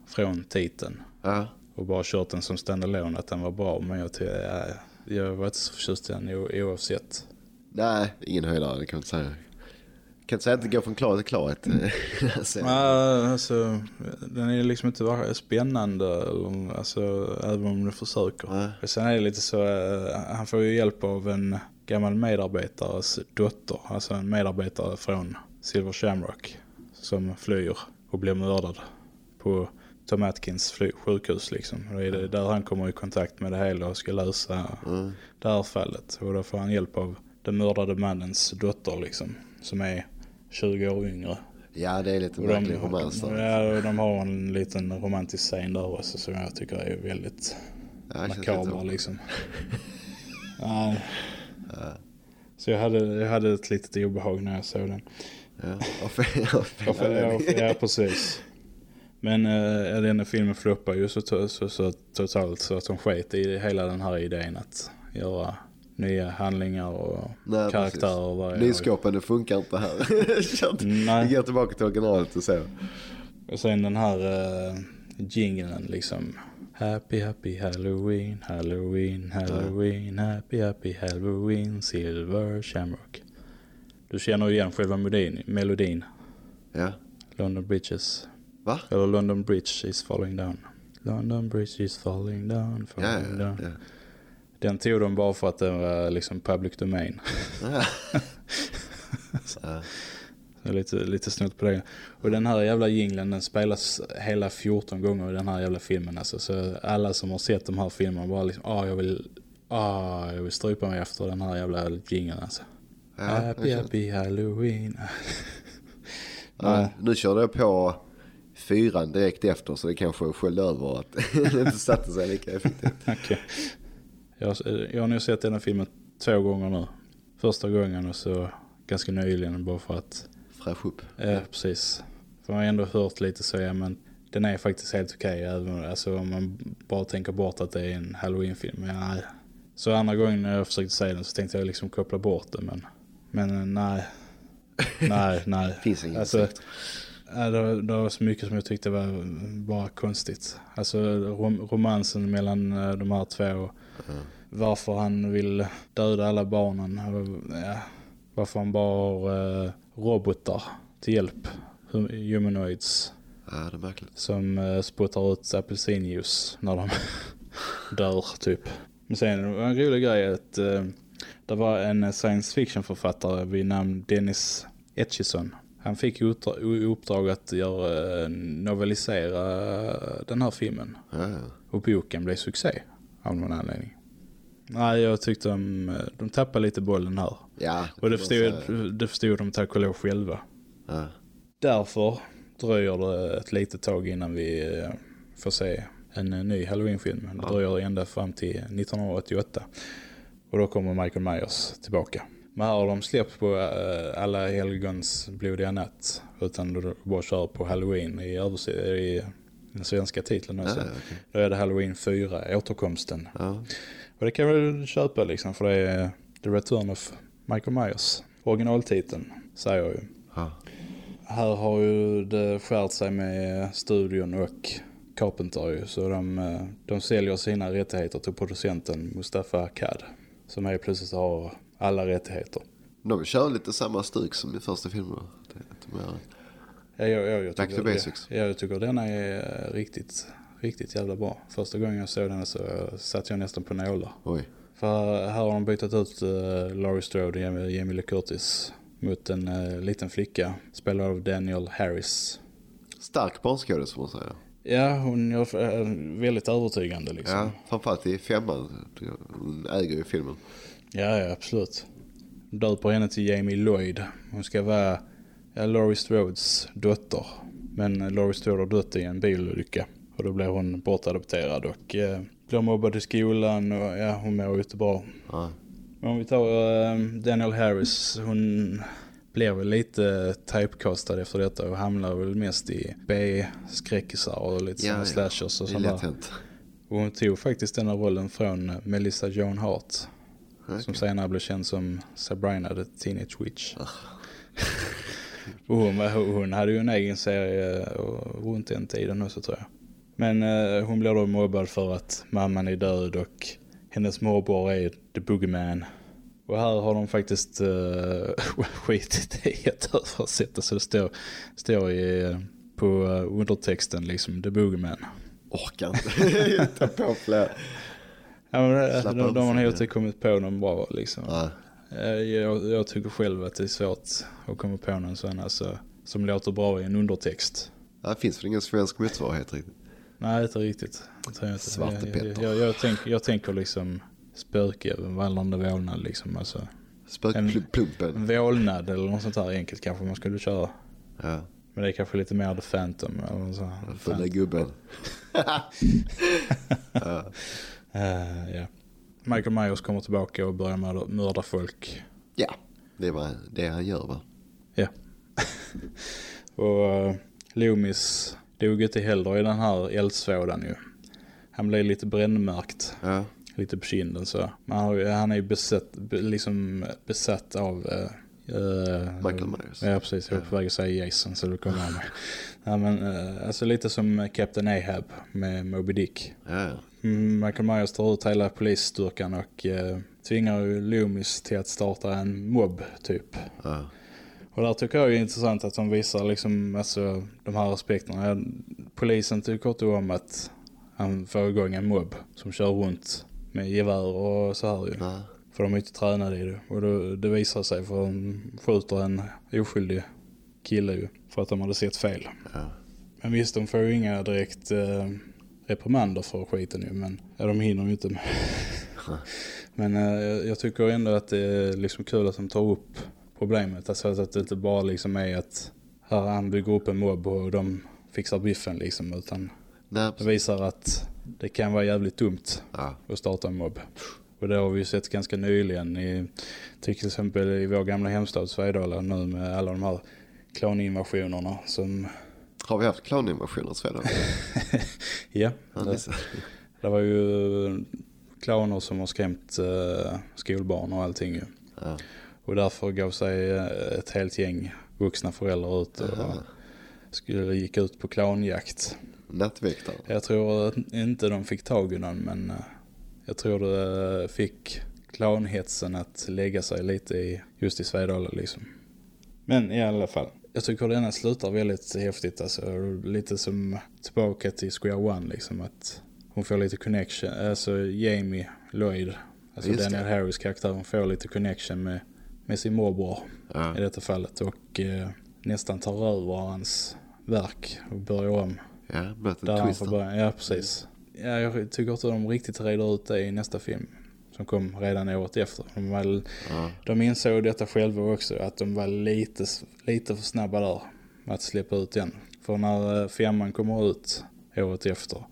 Speaker 1: från titeln
Speaker 2: Ja.
Speaker 1: och bara kört den som standalone att den var bra. Men jag tycker, ja, jag var inte så förtjust i den oavsett.
Speaker 2: Nej, ingen höjdare, det kan jag inte säga. Kan inte säga att det går från klarhet till klarhet. Sen.
Speaker 1: Ja, alltså, den är liksom inte spännande, eller, alltså, även om du försöker.
Speaker 2: Nej.
Speaker 1: Sen är det lite så, eh, han får ju hjälp av en gammal medarbetares dotter, alltså en medarbetare från Silver Shamrock, som flyr och blir mördad på Tom Atkins sjukhus liksom. Och det är det där han kommer i kontakt med det hela och ska lösa
Speaker 2: Mm.
Speaker 1: det här fallet. Och då får han hjälp av den mördade mannens dotter liksom, som är 20 år yngre.
Speaker 2: Ja, det är lite
Speaker 1: Och
Speaker 2: märklig romans där.
Speaker 1: Ja, och de har en liten romantisk scen där också som jag tycker är väldigt
Speaker 2: Ja,
Speaker 1: makaber liksom. Ja. Så jag hade, jag hade ett litet obehag när jag såg den.
Speaker 2: Ja, av fel- av fel
Speaker 1: ja precis. Men äh, den filmen floppar ju så, så, så totalt så att de sket i hela den här idén att göra nya handlingar och
Speaker 2: Nej,
Speaker 1: karaktärer. och
Speaker 2: Nyskapande funkar inte här.
Speaker 1: Nej.
Speaker 2: Vi går tillbaka till originalet och så.
Speaker 1: Och sen den här uh, jinglen liksom. Happy happy halloween, halloween, halloween, happy happy halloween, silver shamrock. Du känner ju igen själva melodin, melodin.
Speaker 2: Ja.
Speaker 1: London Bridges.
Speaker 2: Va?
Speaker 1: Eller London Bridge is falling down. London Bridge is falling down,
Speaker 2: Ja,
Speaker 1: falling
Speaker 2: ja,
Speaker 1: down.
Speaker 2: ja.
Speaker 1: Den tog de bara för att den var liksom public domain.
Speaker 2: Ja. Ja.
Speaker 1: Så Lite, lite snutt på det. Och den här jävla jinglen den spelas hela 14 gånger i den här jävla filmen. Alltså. Så alla som har sett de här filmerna bara liksom, ah jag vill, ah jag vill strypa mig efter den här jävla jingeln alltså.
Speaker 2: Ja,
Speaker 1: happy happy halloween.
Speaker 2: Ja, nu körde jag på fyran direkt efter så det kanske sköljde över att det inte satte sig lika effektivt.
Speaker 1: Okej. Jag, jag har nu sett den här filmen två gånger nu. Första gången och så ganska nyligen bara för att
Speaker 2: Fräsch upp.
Speaker 1: Ja, precis. För man har ändå hört lite så, ja men den är faktiskt helt okej. även alltså om man bara tänker bort att det är en Halloween-film. Men nej. Så andra gången när jag försökte se den så tänkte jag liksom koppla bort det. Men, men eh, nej. Nej, nej.
Speaker 2: Finns ingen
Speaker 1: alltså. Ja, det, var, det var så mycket som jag tyckte var bara konstigt. Alltså rom, romansen mellan eh, de här två. Och Varför han vill döda alla barnen. Ja, varför han bara har eh, robotar till hjälp. hum- Humanoids.
Speaker 2: Ja, det är märkligt.
Speaker 1: Som eh, spottar ut apelsinjuice när de dör typ. Men sen en rolig grej att eh, det var en science fiction författare vid namn Dennis Etchison. Han fick i uppdrag att göra, eh, novelisera den här filmen.
Speaker 2: Ja.
Speaker 1: Och boken blev succé av någon anledning. Nej, jag tyckte de, de tappade lite bollen här.
Speaker 2: ja
Speaker 1: Och det
Speaker 2: får man
Speaker 1: förstod, det förstod de tack och lov själva.
Speaker 2: Ja.
Speaker 1: Därför dröjer det ett litet tag innan vi eh, får se en eh, ny Halloween-film. Det
Speaker 2: Ja.
Speaker 1: dröjer ända fram till 1988. Och då kommer Michael Myers tillbaka. Men här har de släppt på eh, alla helgons blodiga natt. Utan de bara kör på Halloween i, i den svenska titeln.
Speaker 2: Ja, okej.
Speaker 1: Då är det Halloween 4, återkomsten.
Speaker 2: ja.
Speaker 1: Och det kan väl köpa liksom för det är The Return of Michael Myers. Originaltiteln säger jag ju.
Speaker 2: ja.
Speaker 1: Här har ju det skärt sig med studion och Carpenter ju. Så de, eh, de säljer sina rättigheter till producenten Mustafa Akkad. Som helt plötsligt har alla rättigheter.
Speaker 2: De kör lite samma stuk som i första filmen. Är-
Speaker 1: Ja, jag, jag, jag
Speaker 2: Back
Speaker 1: tycker
Speaker 2: to basics.
Speaker 1: Ja, jag tycker denna är eh, riktigt, riktigt jävla bra. Första gången jag såg den så eh, satt jag nästan på nålar.
Speaker 2: Oj.
Speaker 1: För här har de bytt ut uh, Laurie Strode, Jamie Jamie Lee Curtis, mot en eh, liten flicka spelad av Daniel Harris.
Speaker 2: Stark barnskådis får man säga.
Speaker 1: Ja, hon eh, väldigt övertygande liksom.
Speaker 2: Ja, framförallt i femman. Hon äger ju filmen.
Speaker 1: Ja, ja absolut. Döper henne till Jamie Lloyd. Hon ska vara ja, Laurie Strodes dotter. Men eh, Laurie Strode har dött i en bilolycka. Och då blir hon bortadopterad och eh, blir mobbad i skolan och ja, hon mår ju inte bra.
Speaker 2: Ja.
Speaker 1: Men om vi tar eh, Daniel Harris, hon blev väl lite typecastad efter detta och hamnar väl mest i B-skräckisar och lite
Speaker 2: Ja,
Speaker 1: sådana slashers och
Speaker 2: Det är
Speaker 1: sånt där.
Speaker 2: lätt hänt.
Speaker 1: Och hon tog faktiskt den här rollen från Melissa Joan Hart. Som
Speaker 2: Okej.
Speaker 1: senare blev känd som Sabrina the Teenage Witch. och hon, hon hade ju en egen serie runt den tiden också tror jag. Men eh, hon blir då mobbad för att mamman är död och hennes morbror är the boogeyman. Och här har de faktiskt uh, skitit i att översätta så det står, står i, eh, på eh, undertexten liksom the boogeyman.
Speaker 2: Orkar inte. Ta på fler.
Speaker 1: Ja, men det, de, de har nog inte kommit på någon bra liksom.
Speaker 2: Ja.
Speaker 1: Eh, Jag, jag tycker själv att det är svårt att komma på någon sån alltså, som låter bra i en undertext.
Speaker 2: Det finns väl ingen svensk motsvarighet riktigt.
Speaker 1: Nej, inte riktigt. Jag.
Speaker 2: Svarte
Speaker 1: jag,
Speaker 2: Petter.
Speaker 1: jag, jag, jag, tänker, jag tänker liksom spöke, vallande vålnad liksom. Alltså,
Speaker 2: Spökplumpen.
Speaker 1: en vålnad eller något sånt här enkelt kanske man skulle köra.
Speaker 2: Ja.
Speaker 1: Men det är kanske lite mer The Phantom eller sånt.
Speaker 2: Den
Speaker 1: Phantom.
Speaker 2: gubben.
Speaker 1: Eh, ja. Michael Myers kommer tillbaka och börjar mörda, mörda folk.
Speaker 2: Ja, det var det han gör va?
Speaker 1: Ja. och uh, Loomis dog inte heller i den här eldsvådan ju. Han blev lite brännmärkt.
Speaker 2: Ja.
Speaker 1: Lite på kinden så. Men han, är ju besatt, be, liksom besatt av... eh, eh,
Speaker 2: Michael Myers.
Speaker 1: Ja precis, jag var på väg att säga Jason så det kommer med. ja, men, eh, alltså lite som Captain Ahab med Moby Dick.
Speaker 2: Ja,
Speaker 1: Michael Myers tar ut hela polisstyrkan och eh, tvingar ju Loomis till att starta en mobb typ.
Speaker 2: ja.
Speaker 1: Och där tycker jag är intressant att de visar liksom, alltså, de här aspekterna. Polisen tycker inte om att han får igång en mobb som kör runt med gevär och så här ju.
Speaker 2: Ja.
Speaker 1: För de är inte tränade i det. Och då, det visar sig för de skjuter en oskyldig kille ju. För att de hade sett fel.
Speaker 2: Ja.
Speaker 1: Men visst, de får ju inga direkt eh, reprimander för skiten ju. Men ja, de hinner ju inte men eh, jag- jag tycker ändå att det är liksom kul att de tar upp problemet. Alltså att det inte bara liksom är att här han bygger upp en mobb och de fixar biffen liksom. Utan
Speaker 2: Nej,
Speaker 1: det visar att det kan vara jävligt dumt
Speaker 2: Ja.
Speaker 1: att starta en mobb. Och det har vi ju sett ganska nyligen i till exempel i vår gamla hemstad Svedala nu med alla de här klaninvasionerna som,
Speaker 2: Har vi haft clowninvasioner i Sverige?
Speaker 1: ja,
Speaker 2: Ja,
Speaker 1: det,
Speaker 2: det-
Speaker 1: var ju clowner som har skrämt uh, skolbarn och allting ju.
Speaker 2: ja.
Speaker 1: Och därför gav sig eh, ett helt gäng vuxna föräldrar ut och
Speaker 2: Aha.
Speaker 1: skulle, gick ut på clownjakt.
Speaker 2: Nattväktare.
Speaker 1: Jag tror att inte de fick tag i någon men eh, jag tror det fick clownhetsen att lägga sig lite i, just i Svedala liksom. Men i alla fall. Jag tycker denna slutar väldigt häftigt alltså. Lite som tillbaka till Square One liksom. Att hon får lite connection. Alltså Jamie Lloyd. Alltså
Speaker 2: Just det.
Speaker 1: Daniel Harris karaktär. Hon får lite connection med, med sin morbror
Speaker 2: Ja.
Speaker 1: i detta fallet. Och eh, nästan tar över hans verk och börjar om.
Speaker 2: Ja,
Speaker 1: Där han får börja. Ja, precis. Ja, jag tycker inte de riktigt reder ut det i nästa film. Som kom redan året efter. De, var,
Speaker 2: Ja.
Speaker 1: de insåg detta själva också. Att de var lite, lite för snabba där. Att släppa ut den. För när eh, femman kommer ut året efter.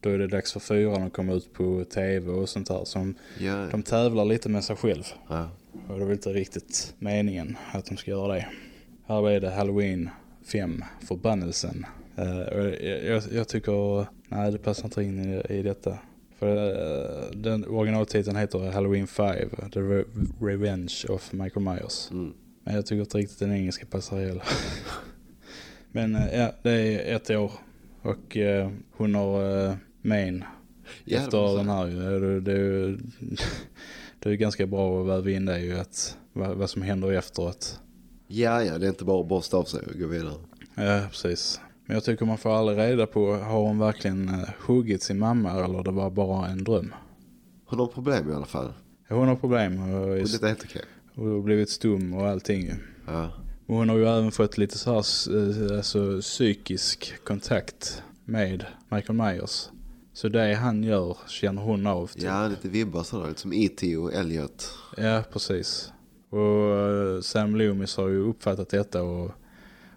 Speaker 1: Då är det dags för fyran att komma ut på tv och sånt där. Så de,
Speaker 2: Ja.
Speaker 1: de tävlar lite med sig själv.
Speaker 2: ja.
Speaker 1: Och det väl inte riktigt meningen att de ska göra det. Här är det Halloween 5, förbannelsen. Och jag, jag, jag tycker, nej det passar inte in i, i detta. För eh, den originaltiteln heter Halloween 5, The Re Revenge of Michael Myers.
Speaker 2: Mm.
Speaker 1: Men jag tycker inte riktigt den engelska passar heller. Men eh, ja, det är ett år Och eh, hon har eh, main
Speaker 2: Ja,
Speaker 1: efter den här. Det, det, det är ganska bra att väva in det ju att vad, vad som händer efteråt.
Speaker 2: Ja, ja, det är inte bara att borsta av sig och gå vidare.
Speaker 1: Ja, precis. Men jag tycker man får aldrig reda på, har hon verkligen eh, huggit sin mamma eller det var bara en dröm?
Speaker 2: Hon har problem i alla fall.
Speaker 1: Hon har problem och,
Speaker 2: det är helt okej.
Speaker 1: och blivit stum och allting.
Speaker 2: Ja.
Speaker 1: Och hon har ju även fått lite så här eh, alltså, psykisk kontakt med Michael Myers. Så det han gör känner hon av. typ.
Speaker 2: ja, lite vibbar sådär. Lite som E.T. och Elliot.
Speaker 1: Ja, precis. Och eh, Sam Loomis har ju uppfattat detta och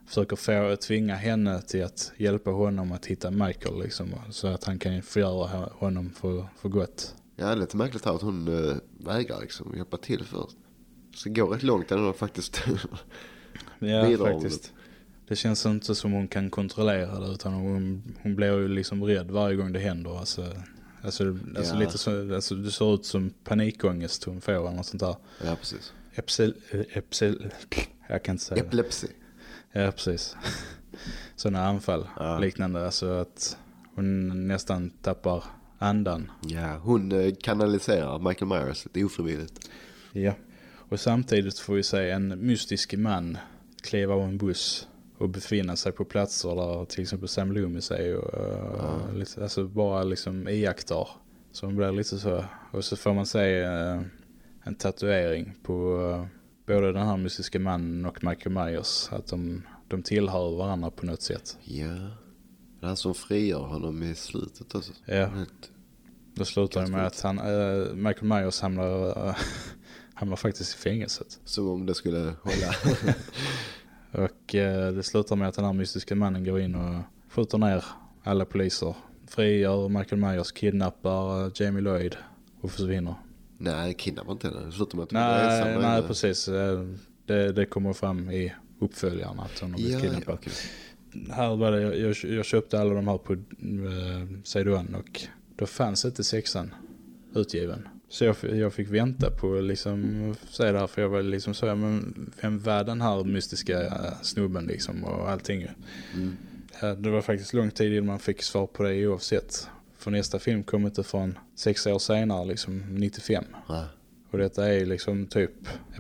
Speaker 1: försöker få, tvinga henne till att hjälpa honom att hitta Michael liksom. Så att han kan förgöra honom för, för gott.
Speaker 2: Ja, det är lite märkligt här att hon äh, vägrar liksom hjälpa till först. Så det går rätt långt hon faktiskt...
Speaker 1: Ja, faktiskt. Det känns inte som hon kan kontrollera det utan hon, hon blir ju liksom rädd varje gång det händer. Alltså, alltså, alltså
Speaker 2: Ja.
Speaker 1: lite så, alltså det ser ut som panikångest hon får eller något sånt där.
Speaker 2: ja, precis.
Speaker 1: Epsil, epsil, jag kan inte säga.
Speaker 2: Epilepsi.
Speaker 1: Ja, precis. Sådana anfall
Speaker 2: Ja.
Speaker 1: liknande. Alltså att hon nästan tappar andan.
Speaker 2: Ja, hon äh, kanaliserar Michael Myers lite ofrivilligt.
Speaker 1: Ja. Och samtidigt får vi se en mystisk man kliva av en buss och befinna sig på platser där till exempel Sam Loomis är och, uh, lite, alltså bara liksom iakttar. Så hon blir lite så. Och så får man se eh, en tatuering på eh, både den här mystiska mannen och Michael Myers. Att de, de tillhör varandra på något sätt.
Speaker 2: Ja. Det är han som frigör honom i slutet också.
Speaker 1: Ja. Då slutar det med att han, eh, Michael Myers hamnar, eh, hamnar faktiskt i fängelset.
Speaker 2: Som om det skulle hålla.
Speaker 1: Och eh, det slutar med att den här mystiska mannen går in och skjuter ner alla poliser. Frigör Michael Myers, kidnappar Jamie Lloyd och försvinner.
Speaker 2: Nej, kidnappar inte henne. Slutar med att
Speaker 1: Nej, nej
Speaker 2: med-
Speaker 1: precis. Eh, Det, det kommer fram i uppföljarna att hon har blivit
Speaker 2: Ja, ja,
Speaker 1: kidnappad.
Speaker 2: okej.
Speaker 1: Här var det, jag, jag köpte alla de här på eh, och då fanns inte sexan utgiven. Så jag, jag fick vänta på liksom se det här för jag var liksom så, ja, men vem var den här mystiska eh, snubben liksom och allting.
Speaker 2: Mm.
Speaker 1: Ja, Det var faktiskt lång tid innan man fick svar på det oavsett. För nästa film kom inte från sex år senare, liksom 95.
Speaker 2: Ja,
Speaker 1: Och detta är liksom typ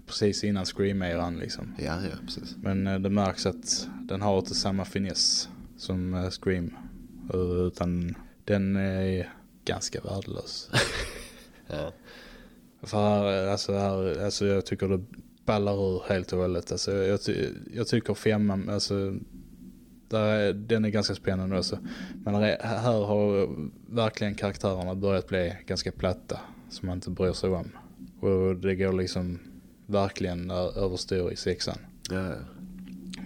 Speaker 1: precis innan Scream-eran liksom.
Speaker 2: ja, ja, precis.
Speaker 1: Men eh, det märks att den har inte samma finess som eh, Scream. Eh, Utan den är ganska värdelös.
Speaker 2: Ja.
Speaker 1: För här, alltså, här, alltså jag tycker det ballar ur helt och hållet. Alltså jag, ty jag tycker femman, alltså där den är ganska spännande också. Men här, är- här har verkligen karaktärerna börjat bli ganska platta. Som man inte bryr sig om. Och det går liksom verkligen överstyr i sexan.
Speaker 2: Ja.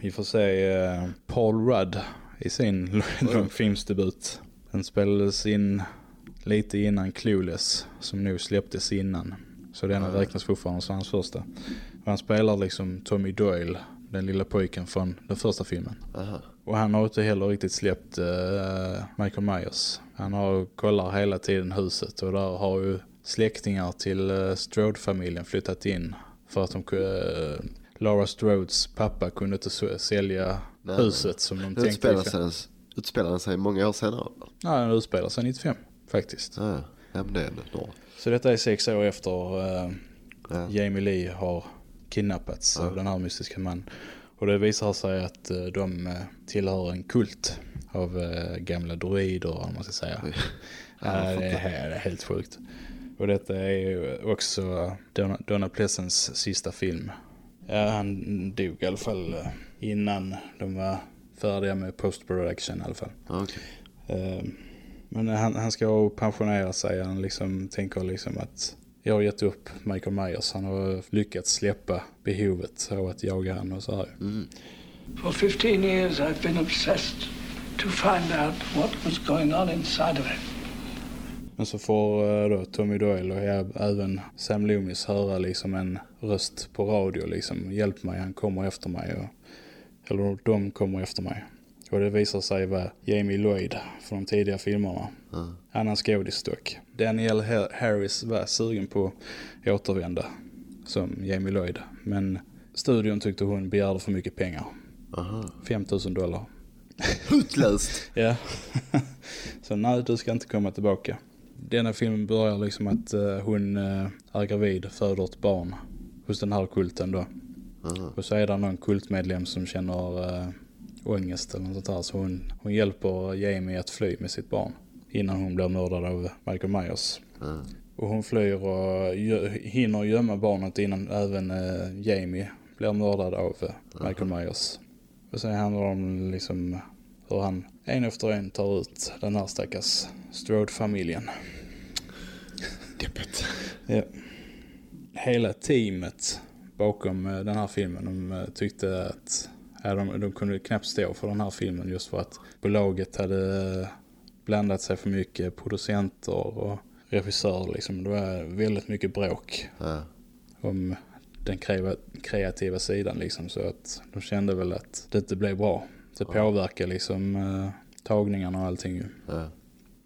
Speaker 1: Vi får se eh, Paul Rudd i sin långfilmsdebut. Den spelades in lite innan Clueless som nog släpptes innan. Så den räknas fortfarande som hans första. Han spelar liksom Tommy Doyle, den lilla pojken från den första filmen.
Speaker 2: Aha.
Speaker 1: Och han har inte heller riktigt släppt eh, Michael Myers. Han har kollar hela tiden huset och där har ju släktingar till uh, Strode-familjen flyttat in för att de uh, Laura Strodes pappa kunde inte sälja
Speaker 2: Nej,
Speaker 1: huset som de tänkte.
Speaker 2: utspelar sig, utspelar den sig många år senare?
Speaker 1: Ja, den utspelar sig 95 faktiskt.
Speaker 2: Ja, men det är det.
Speaker 1: Så detta är sex år efter eh,
Speaker 2: Ja.
Speaker 1: Jamie Lee har kidnappats
Speaker 2: Ja.
Speaker 1: av den här mystiska mannen. Och det visar sig att eh, de eh, tillhör en kult av eh, gamla droider om man ska säga. Ja, det, är, det är helt sjukt. Och detta är ju också Donna, Donna Pleasants sista film. Ja, han dog i alla fall innan de var färdiga med post-production i alla fall. Eh, Men han, han ska pensionera sig. Han liksom tänker liksom att jag har gett upp Michael Myers. Han har lyckats släppa behovet av att jaga han och så här.
Speaker 2: Mm.
Speaker 4: For 15 years, I've been obsessed to find out what was going on inside of him.
Speaker 1: Men så får eh, då Tommy Doyle och även Sam Loomis höra liksom en röst på radio liksom. Hjälp mig, han kommer efter mig. Och, eller de kommer efter mig. Och det visar sig vara Jamie Lloyd från de tidiga filmerna.
Speaker 2: Ja.
Speaker 1: Annan skådis dock. Daniel Ha- Harris var sugen på att återvända som Jamie Lloyd. Men studion tyckte hon begärde för mycket pengar.
Speaker 2: Aha.
Speaker 1: 5000 dollar.
Speaker 2: Hutlöst.
Speaker 1: Ja. så nej, du ska inte komma tillbaka. Denna filmen börjar liksom att eh, hon eh, är gravid, föder ett barn hos den här kulten då. Och så är det någon kultmedlem som känner eh, ångest eller något sånt där. Så hon, hon hjälper Jamie att fly med sitt barn innan hon blir mördad av Michael Myers. Och hon flyr och gö- hinner gömma barnet innan även eh, Jamie blir mördad av eh, Michael Myers. Och sen handlar det om liksom hur han en efter en tar ut den här stackars Strode-familjen.
Speaker 2: Deppigt.
Speaker 1: Ja. Hela teamet bakom eh, den här filmen de eh, tyckte att ja, de, de kunde knappt stå för den här filmen just för att bolaget hade eh, blandat sig för mycket producenter och regissörer liksom. Det var väldigt mycket bråk
Speaker 2: Ja.
Speaker 1: om den kreativa sidan liksom så att de kände väl att det inte blev bra. Det påverkar liksom eh, tagningarna och allting ju.
Speaker 2: Ja.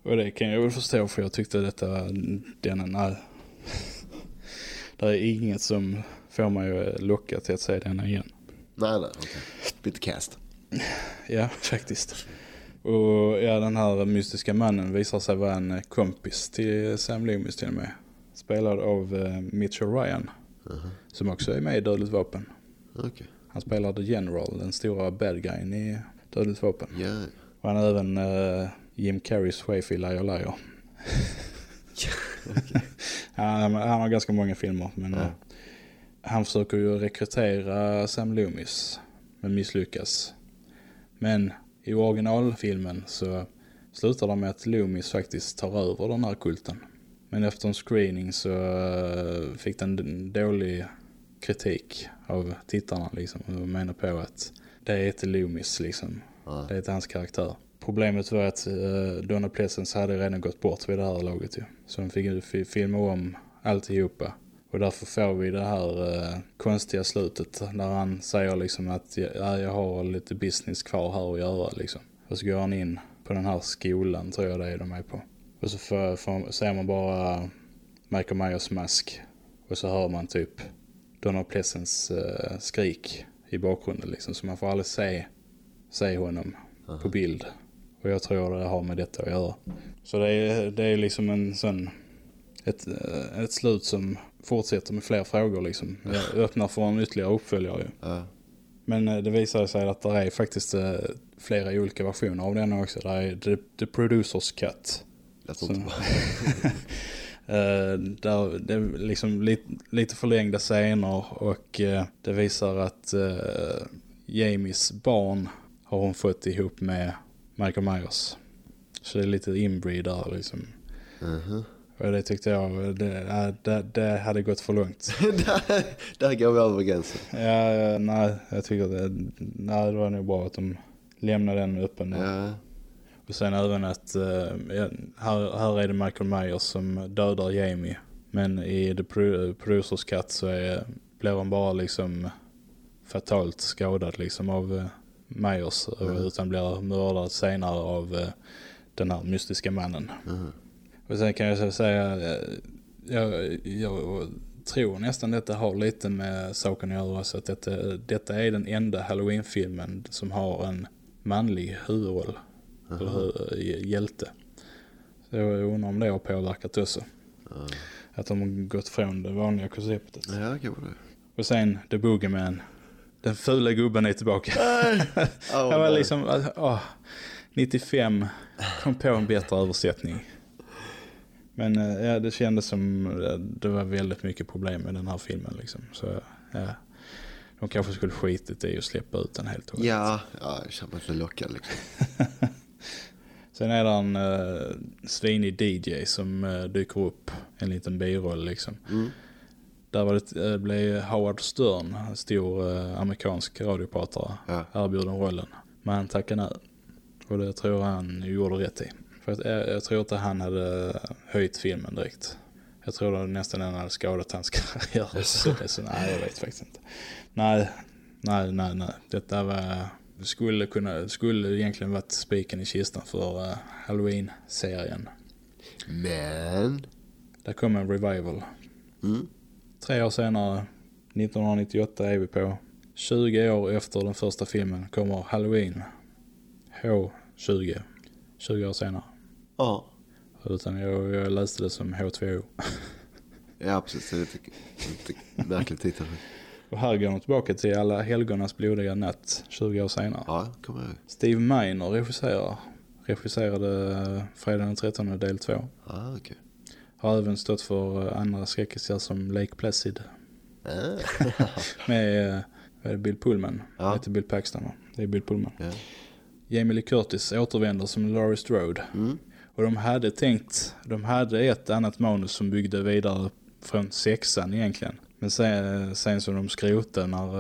Speaker 1: Och det kan jag väl förstå för jag tyckte detta, den, nej. det är inget som får mig att locka till att se den igen.
Speaker 2: Nej, nej, okej. Bytte cast.
Speaker 1: Ja, faktiskt. Och ja, den här mystiska mannen visar sig vara en kompis till Sam Loomis till och med. Spelad av uh, Mitchell Ryan. Som också är med i Dödligt Vapen.
Speaker 2: Okej.
Speaker 1: Han spelar The General, den stora bad guyen i Dödligt Vapen.
Speaker 2: Ja.
Speaker 1: Och han är även eh, Jim Carreys chef i Liar Liar. han, han har ganska många filmer men eh, han försöker ju rekrytera Sam Loomis men misslyckas. Men i originalfilmen så slutar det med att Loomis faktiskt tar över den här kulten. Men efter en screening så eh, fick den dålig kritik av tittarna liksom och menar på att det är inte Loomis liksom. Det är inte hans karaktär. Problemet var att uh, Donna Pleasence hade redan gått bort vid det här laget ju. Så de fick filma om alltihopa. Och därför får vi det här eh, konstiga slutet där han säger liksom att ja, jag har lite business kvar här att göra liksom. Och så går han in på den här skolan tror jag det är de är på. Och så får, får, ser man bara Michael Myers mask. Och så hör man typ Donna Pleasence eh, skrik i bakgrunden liksom. Så man får aldrig se, se honom på bild. Och jag tror det har med detta att göra. Så det är, det är liksom en sån, ett, eh, ett slut som fortsätter med fler frågor liksom. Jag öppnar för en ytterligare uppföljare ju.
Speaker 2: Ja.
Speaker 1: Men eh, det visar sig att det är faktiskt eh, flera olika versioner av den också. Det är The, the Producers Cut.
Speaker 2: Lät inte bra.
Speaker 1: Eh, där det är liksom lite, lite förlängda scener och det visar att Jamies barn har hon fått ihop med Michael Myers. Så det är lite inbreed där liksom.
Speaker 2: Mhm.
Speaker 1: Och det tyckte jag, det, det, det hade gått för långt.
Speaker 2: där, där går vi över gränsen.
Speaker 1: Ja, nej, jag tycker det, nej, det var nog bra att de lämnade den öppen.
Speaker 2: Ja.
Speaker 1: Och sen även att eh, här, här är det Michael Myers som dödar Jamie. Men i The Pro- Producers Cut så är, blir han bara liksom fatalt skadad liksom av eh, Myers. och Utan blir mördad senare av eh, den här mystiska mannen. Och sen kan jag så säga, eh, jag, jag tror nästan detta har lite med saken att göra. Så att detta, detta är den enda Halloween-filmen som har en manlig huvudroll. Eller hu- hjälte. Så jag undrar om det har påverkat också. Att de har gått från det vanliga konceptet.
Speaker 2: Ja, det det.
Speaker 1: Och sen The Boogeyman. Den fula gubben är tillbaka.
Speaker 2: Oh,
Speaker 1: Jag var liksom, åh, 95 kom på en bättre översättning. Men eh, ja, det kändes som eh, det var väldigt mycket problem med den här filmen liksom. Så ja, de kanske skulle skitit i att släppa ut den helt och hållet.
Speaker 2: Ja, ja, jag känner mig lockad liksom.
Speaker 1: Sen är det en uh, svinig DJ som uh, dyker upp en liten biroll liksom. Där var det, uh, blev Howard Stern, en stor uh, amerikansk radiopratare,
Speaker 2: Ja.
Speaker 1: erbjuden rollen. Men han tackade nej. Och det tror jag han gjorde rätt i. För att jag, jag tror inte han hade höjt filmen direkt. Jag tror det nästan den hade skadat hans karriär. Så, nej, jag vet faktiskt inte. Nej, nej, nej, nej. Detta var, skulle, kunna, skulle egentligen varit spiken i kistan för uh, Halloween-serien.
Speaker 2: Men...
Speaker 1: Där kom en revival.
Speaker 2: Mm.
Speaker 1: Tre år senare, 1998 är vi på. 20 år efter den första filmen kommer Halloween. H20. 20 år senare.
Speaker 2: Ja.
Speaker 1: Utan jag, jag läste det som H2O.
Speaker 2: Ja, precis. Det är lite, lite märkligt titel.
Speaker 1: Och här går de tillbaka till alla helgonas blodiga natt 20 år senare.
Speaker 2: Ja, kommer jag ihåg.
Speaker 1: Steve Miner regisserar. Regisserade eh, Fredag den 13 del 2.
Speaker 2: Ja, okej.
Speaker 1: Har även stått för eh, andra skräckisar som Lake Placid.
Speaker 2: Ah.
Speaker 1: Med eh, vad är det, Bill Pullman.
Speaker 2: Ja.
Speaker 1: Ja. Inte Bill Paxton? Det är Bill Pullman.
Speaker 2: Ja.
Speaker 1: Jamie Lee Curtis återvänder som Laurie Strode.
Speaker 2: Mm.
Speaker 1: Och de hade tänkt, de hade ett annat manus som byggde vidare från sexan egentligen. Men sen, sen som de skrotade när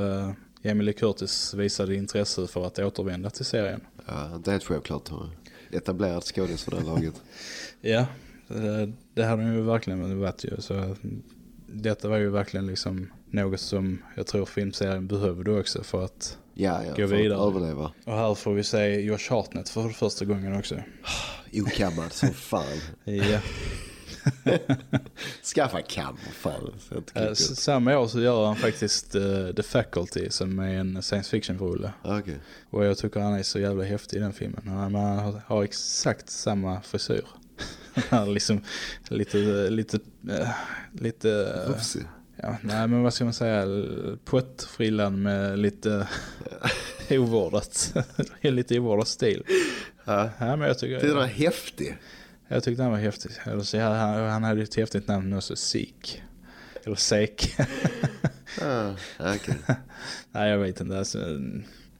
Speaker 1: uh, Lee Curtis visade intresse för att återvända till serien.
Speaker 2: Ja, inte helt självklart. har jag. Etablerat skådis för det laget.
Speaker 1: Ja, det, det hade de ju verkligen varit ju. Så detta var ju verkligen liksom något som jag tror filmserien behövde också för att
Speaker 2: Ja, ja.
Speaker 1: Gå
Speaker 2: för
Speaker 1: vidare.
Speaker 2: att överleva.
Speaker 1: och här får vi se Josh Hartnett för första gången också.
Speaker 2: Okammad som fan.
Speaker 1: Ja.
Speaker 2: Skaffa kam, fan.
Speaker 1: Eh. Samma år så gör han faktiskt uh, The Faculty som är en science fiction-rulle.
Speaker 2: Ja, Okej.
Speaker 1: Och jag tycker han är så jävla häftig i den filmen. Han, har, har exakt samma frisyr. Han har liksom lite, lite, eh, lite. Ja, nej men vad ska man säga, pottfrillan med lite ovårdat, lite ovårdat stil.
Speaker 2: Ja.
Speaker 1: Ja, men jag tycker,
Speaker 2: den var häftig.
Speaker 1: jag tyckte han var häftig. Eller så, han, han hade ett häftigt namn också, Sik. Eller Sek.
Speaker 2: Ja, ja, okej.
Speaker 1: nej jag vet inte. Alltså,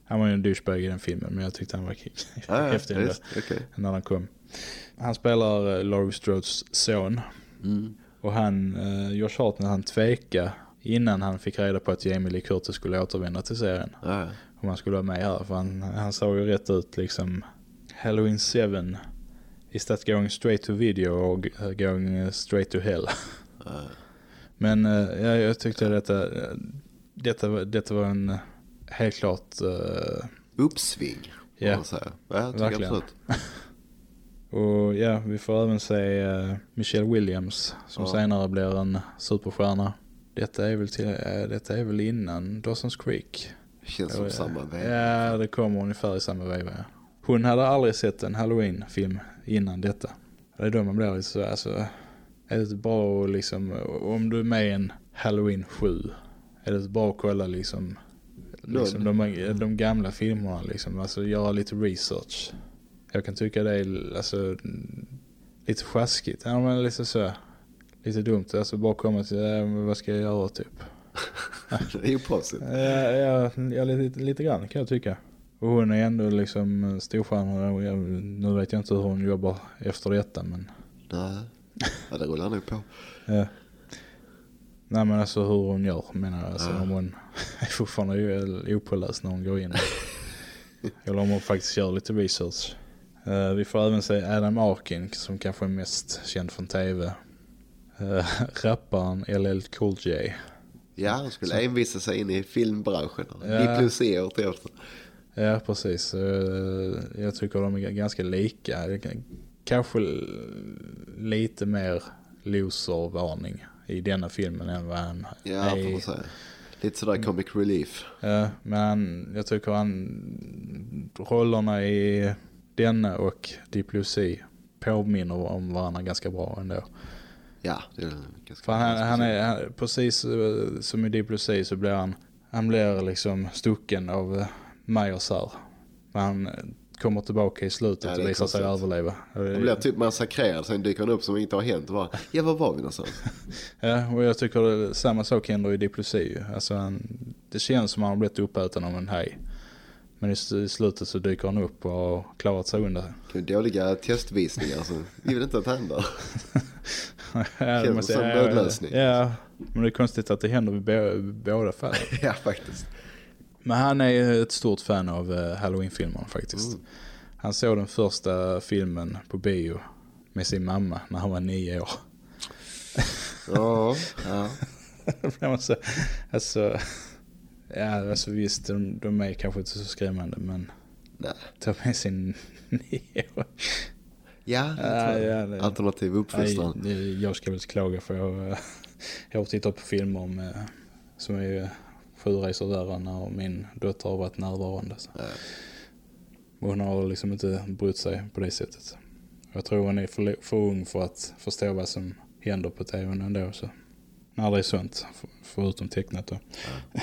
Speaker 1: han var ju en douchebag i den filmen men jag tyckte han var
Speaker 2: Ja, ja,
Speaker 1: häftig ändå.
Speaker 2: visst. Okej.
Speaker 1: när han kom. Han spelar uh, Laurie Strodes son.
Speaker 2: Mm.
Speaker 1: Och han, uh, Josh Hartnett, han tveka innan han fick reda på att Jamie Lee Curtis skulle återvända till serien.
Speaker 2: Ja, ja.
Speaker 1: Om han skulle vara med här. För han, han sa ju rätt ut liksom Halloween 7 is that going straight to video g- uh, going uh, straight to hell.
Speaker 2: Ja.
Speaker 1: Men uh, jag, jag tyckte detta, uh, detta, var- detta var en helt klart uh,
Speaker 2: Uppsving.
Speaker 1: Ja.
Speaker 2: Ja. Man säga. ja, jag tycker
Speaker 1: Verkligen.
Speaker 2: absolut.
Speaker 1: Och ja, vi får även se eh, Michelle Williams som
Speaker 2: Ja.
Speaker 1: senare blir en superstjärna. Detta är väl, till, eh, detta är väl innan Dawson's Creek?
Speaker 2: Känns som samma veva.
Speaker 1: Ja, det kommer ungefär i samma veva. Hon hade aldrig sett en Halloween-film innan detta. Det är då man blir så, alltså, är det bra att liksom, om du är med i en Halloween 7, är det bra att kolla liksom, liksom de, de gamla filmerna liksom, alltså göra lite research. Jag kan tycka det är alltså, lite sjaskigt, ja men lite så, lite dumt, alltså bara komma till, ja, men vad ska jag göra typ.
Speaker 2: det är ju proffsigt.
Speaker 1: Ja, ja, ja lite, lite grann kan jag tycka. Och hon är ändå liksom storstjärna. Nu vet jag inte hur hon jobbar efter detta men...
Speaker 2: Nej. Ja, det rullar nog på.
Speaker 1: Ja. Nej men alltså hur hon gör menar jag. Alltså
Speaker 2: Ja.
Speaker 1: om hon är fortfarande opåläst när hon går in. Eller om hon faktiskt gör lite research. Eh, vi får även se Adam Arkin som kanske är mest känd från tv. Uh, rapparen LL Cool J.
Speaker 2: Ja, han skulle envisa sig in i filmbranschen.
Speaker 1: Ja.
Speaker 2: Ja. plus efter.
Speaker 1: Ja, precis. Eh, Jag tycker de är ganska lika. Kanske lite mer loser-varning i denna filmen än vad han
Speaker 2: Ja,
Speaker 1: är i-.
Speaker 2: Lite sådär comic relief.
Speaker 1: Ja, men jag tycker han rollerna i denna och Sea påminner om varandra ganska bra ändå.
Speaker 2: Ja, det är ganska
Speaker 1: För han, han är han, precis eh, som i Sea så blir han, han blir liksom stucken av eh, Myers här. Men han eh, kommer tillbaka i slutet
Speaker 2: Ja,
Speaker 1: och visar sig överleva.
Speaker 2: Han blir typ massakrerad, sen dyker han upp som inte har hänt. Och bara, ja, var var vi någonstans?
Speaker 1: Ja, och jag tycker det, samma sak händer i ju. Alltså han, det känns som han har blivit uppäten av en haj. Men i, i slutet så dyker han upp och har klarat sig undan.
Speaker 2: Är Dåliga testvisningar, så vi vill inte att det händer.
Speaker 1: ja, det
Speaker 2: Känns
Speaker 1: måste
Speaker 2: som
Speaker 1: jag-
Speaker 2: nödlösning.
Speaker 1: Ja, men det är konstigt att det händer bå- båda fallen.
Speaker 2: ja, faktiskt.
Speaker 1: Men han är ju ett stort fan av uh, Halloween-filmerna faktiskt.
Speaker 2: Mm.
Speaker 1: Han såg den första filmen på bio med sin mamma när han var nio år.
Speaker 2: Ja, ja.
Speaker 1: alltså, alltså, ja, alltså visst, de, de är kanske inte så skrämmande men
Speaker 2: Nej.
Speaker 1: ta med sin år.
Speaker 2: Ja, det
Speaker 1: Ja,
Speaker 2: tror jag.
Speaker 1: ja, det-
Speaker 2: Alternativ uppfostran.
Speaker 1: Jag ska väl klaga för jag, eh, jag har tittat på filmer med, som är ju sju resor värre när min dotter har varit närvarande. Så.
Speaker 2: Ja.
Speaker 1: Hon har liksom inte brytt sig på det sättet. Jag tror hon är för, för ung för att förstå vad som händer på tv ändå. Så. När det är sånt, för- förutom tecknat då.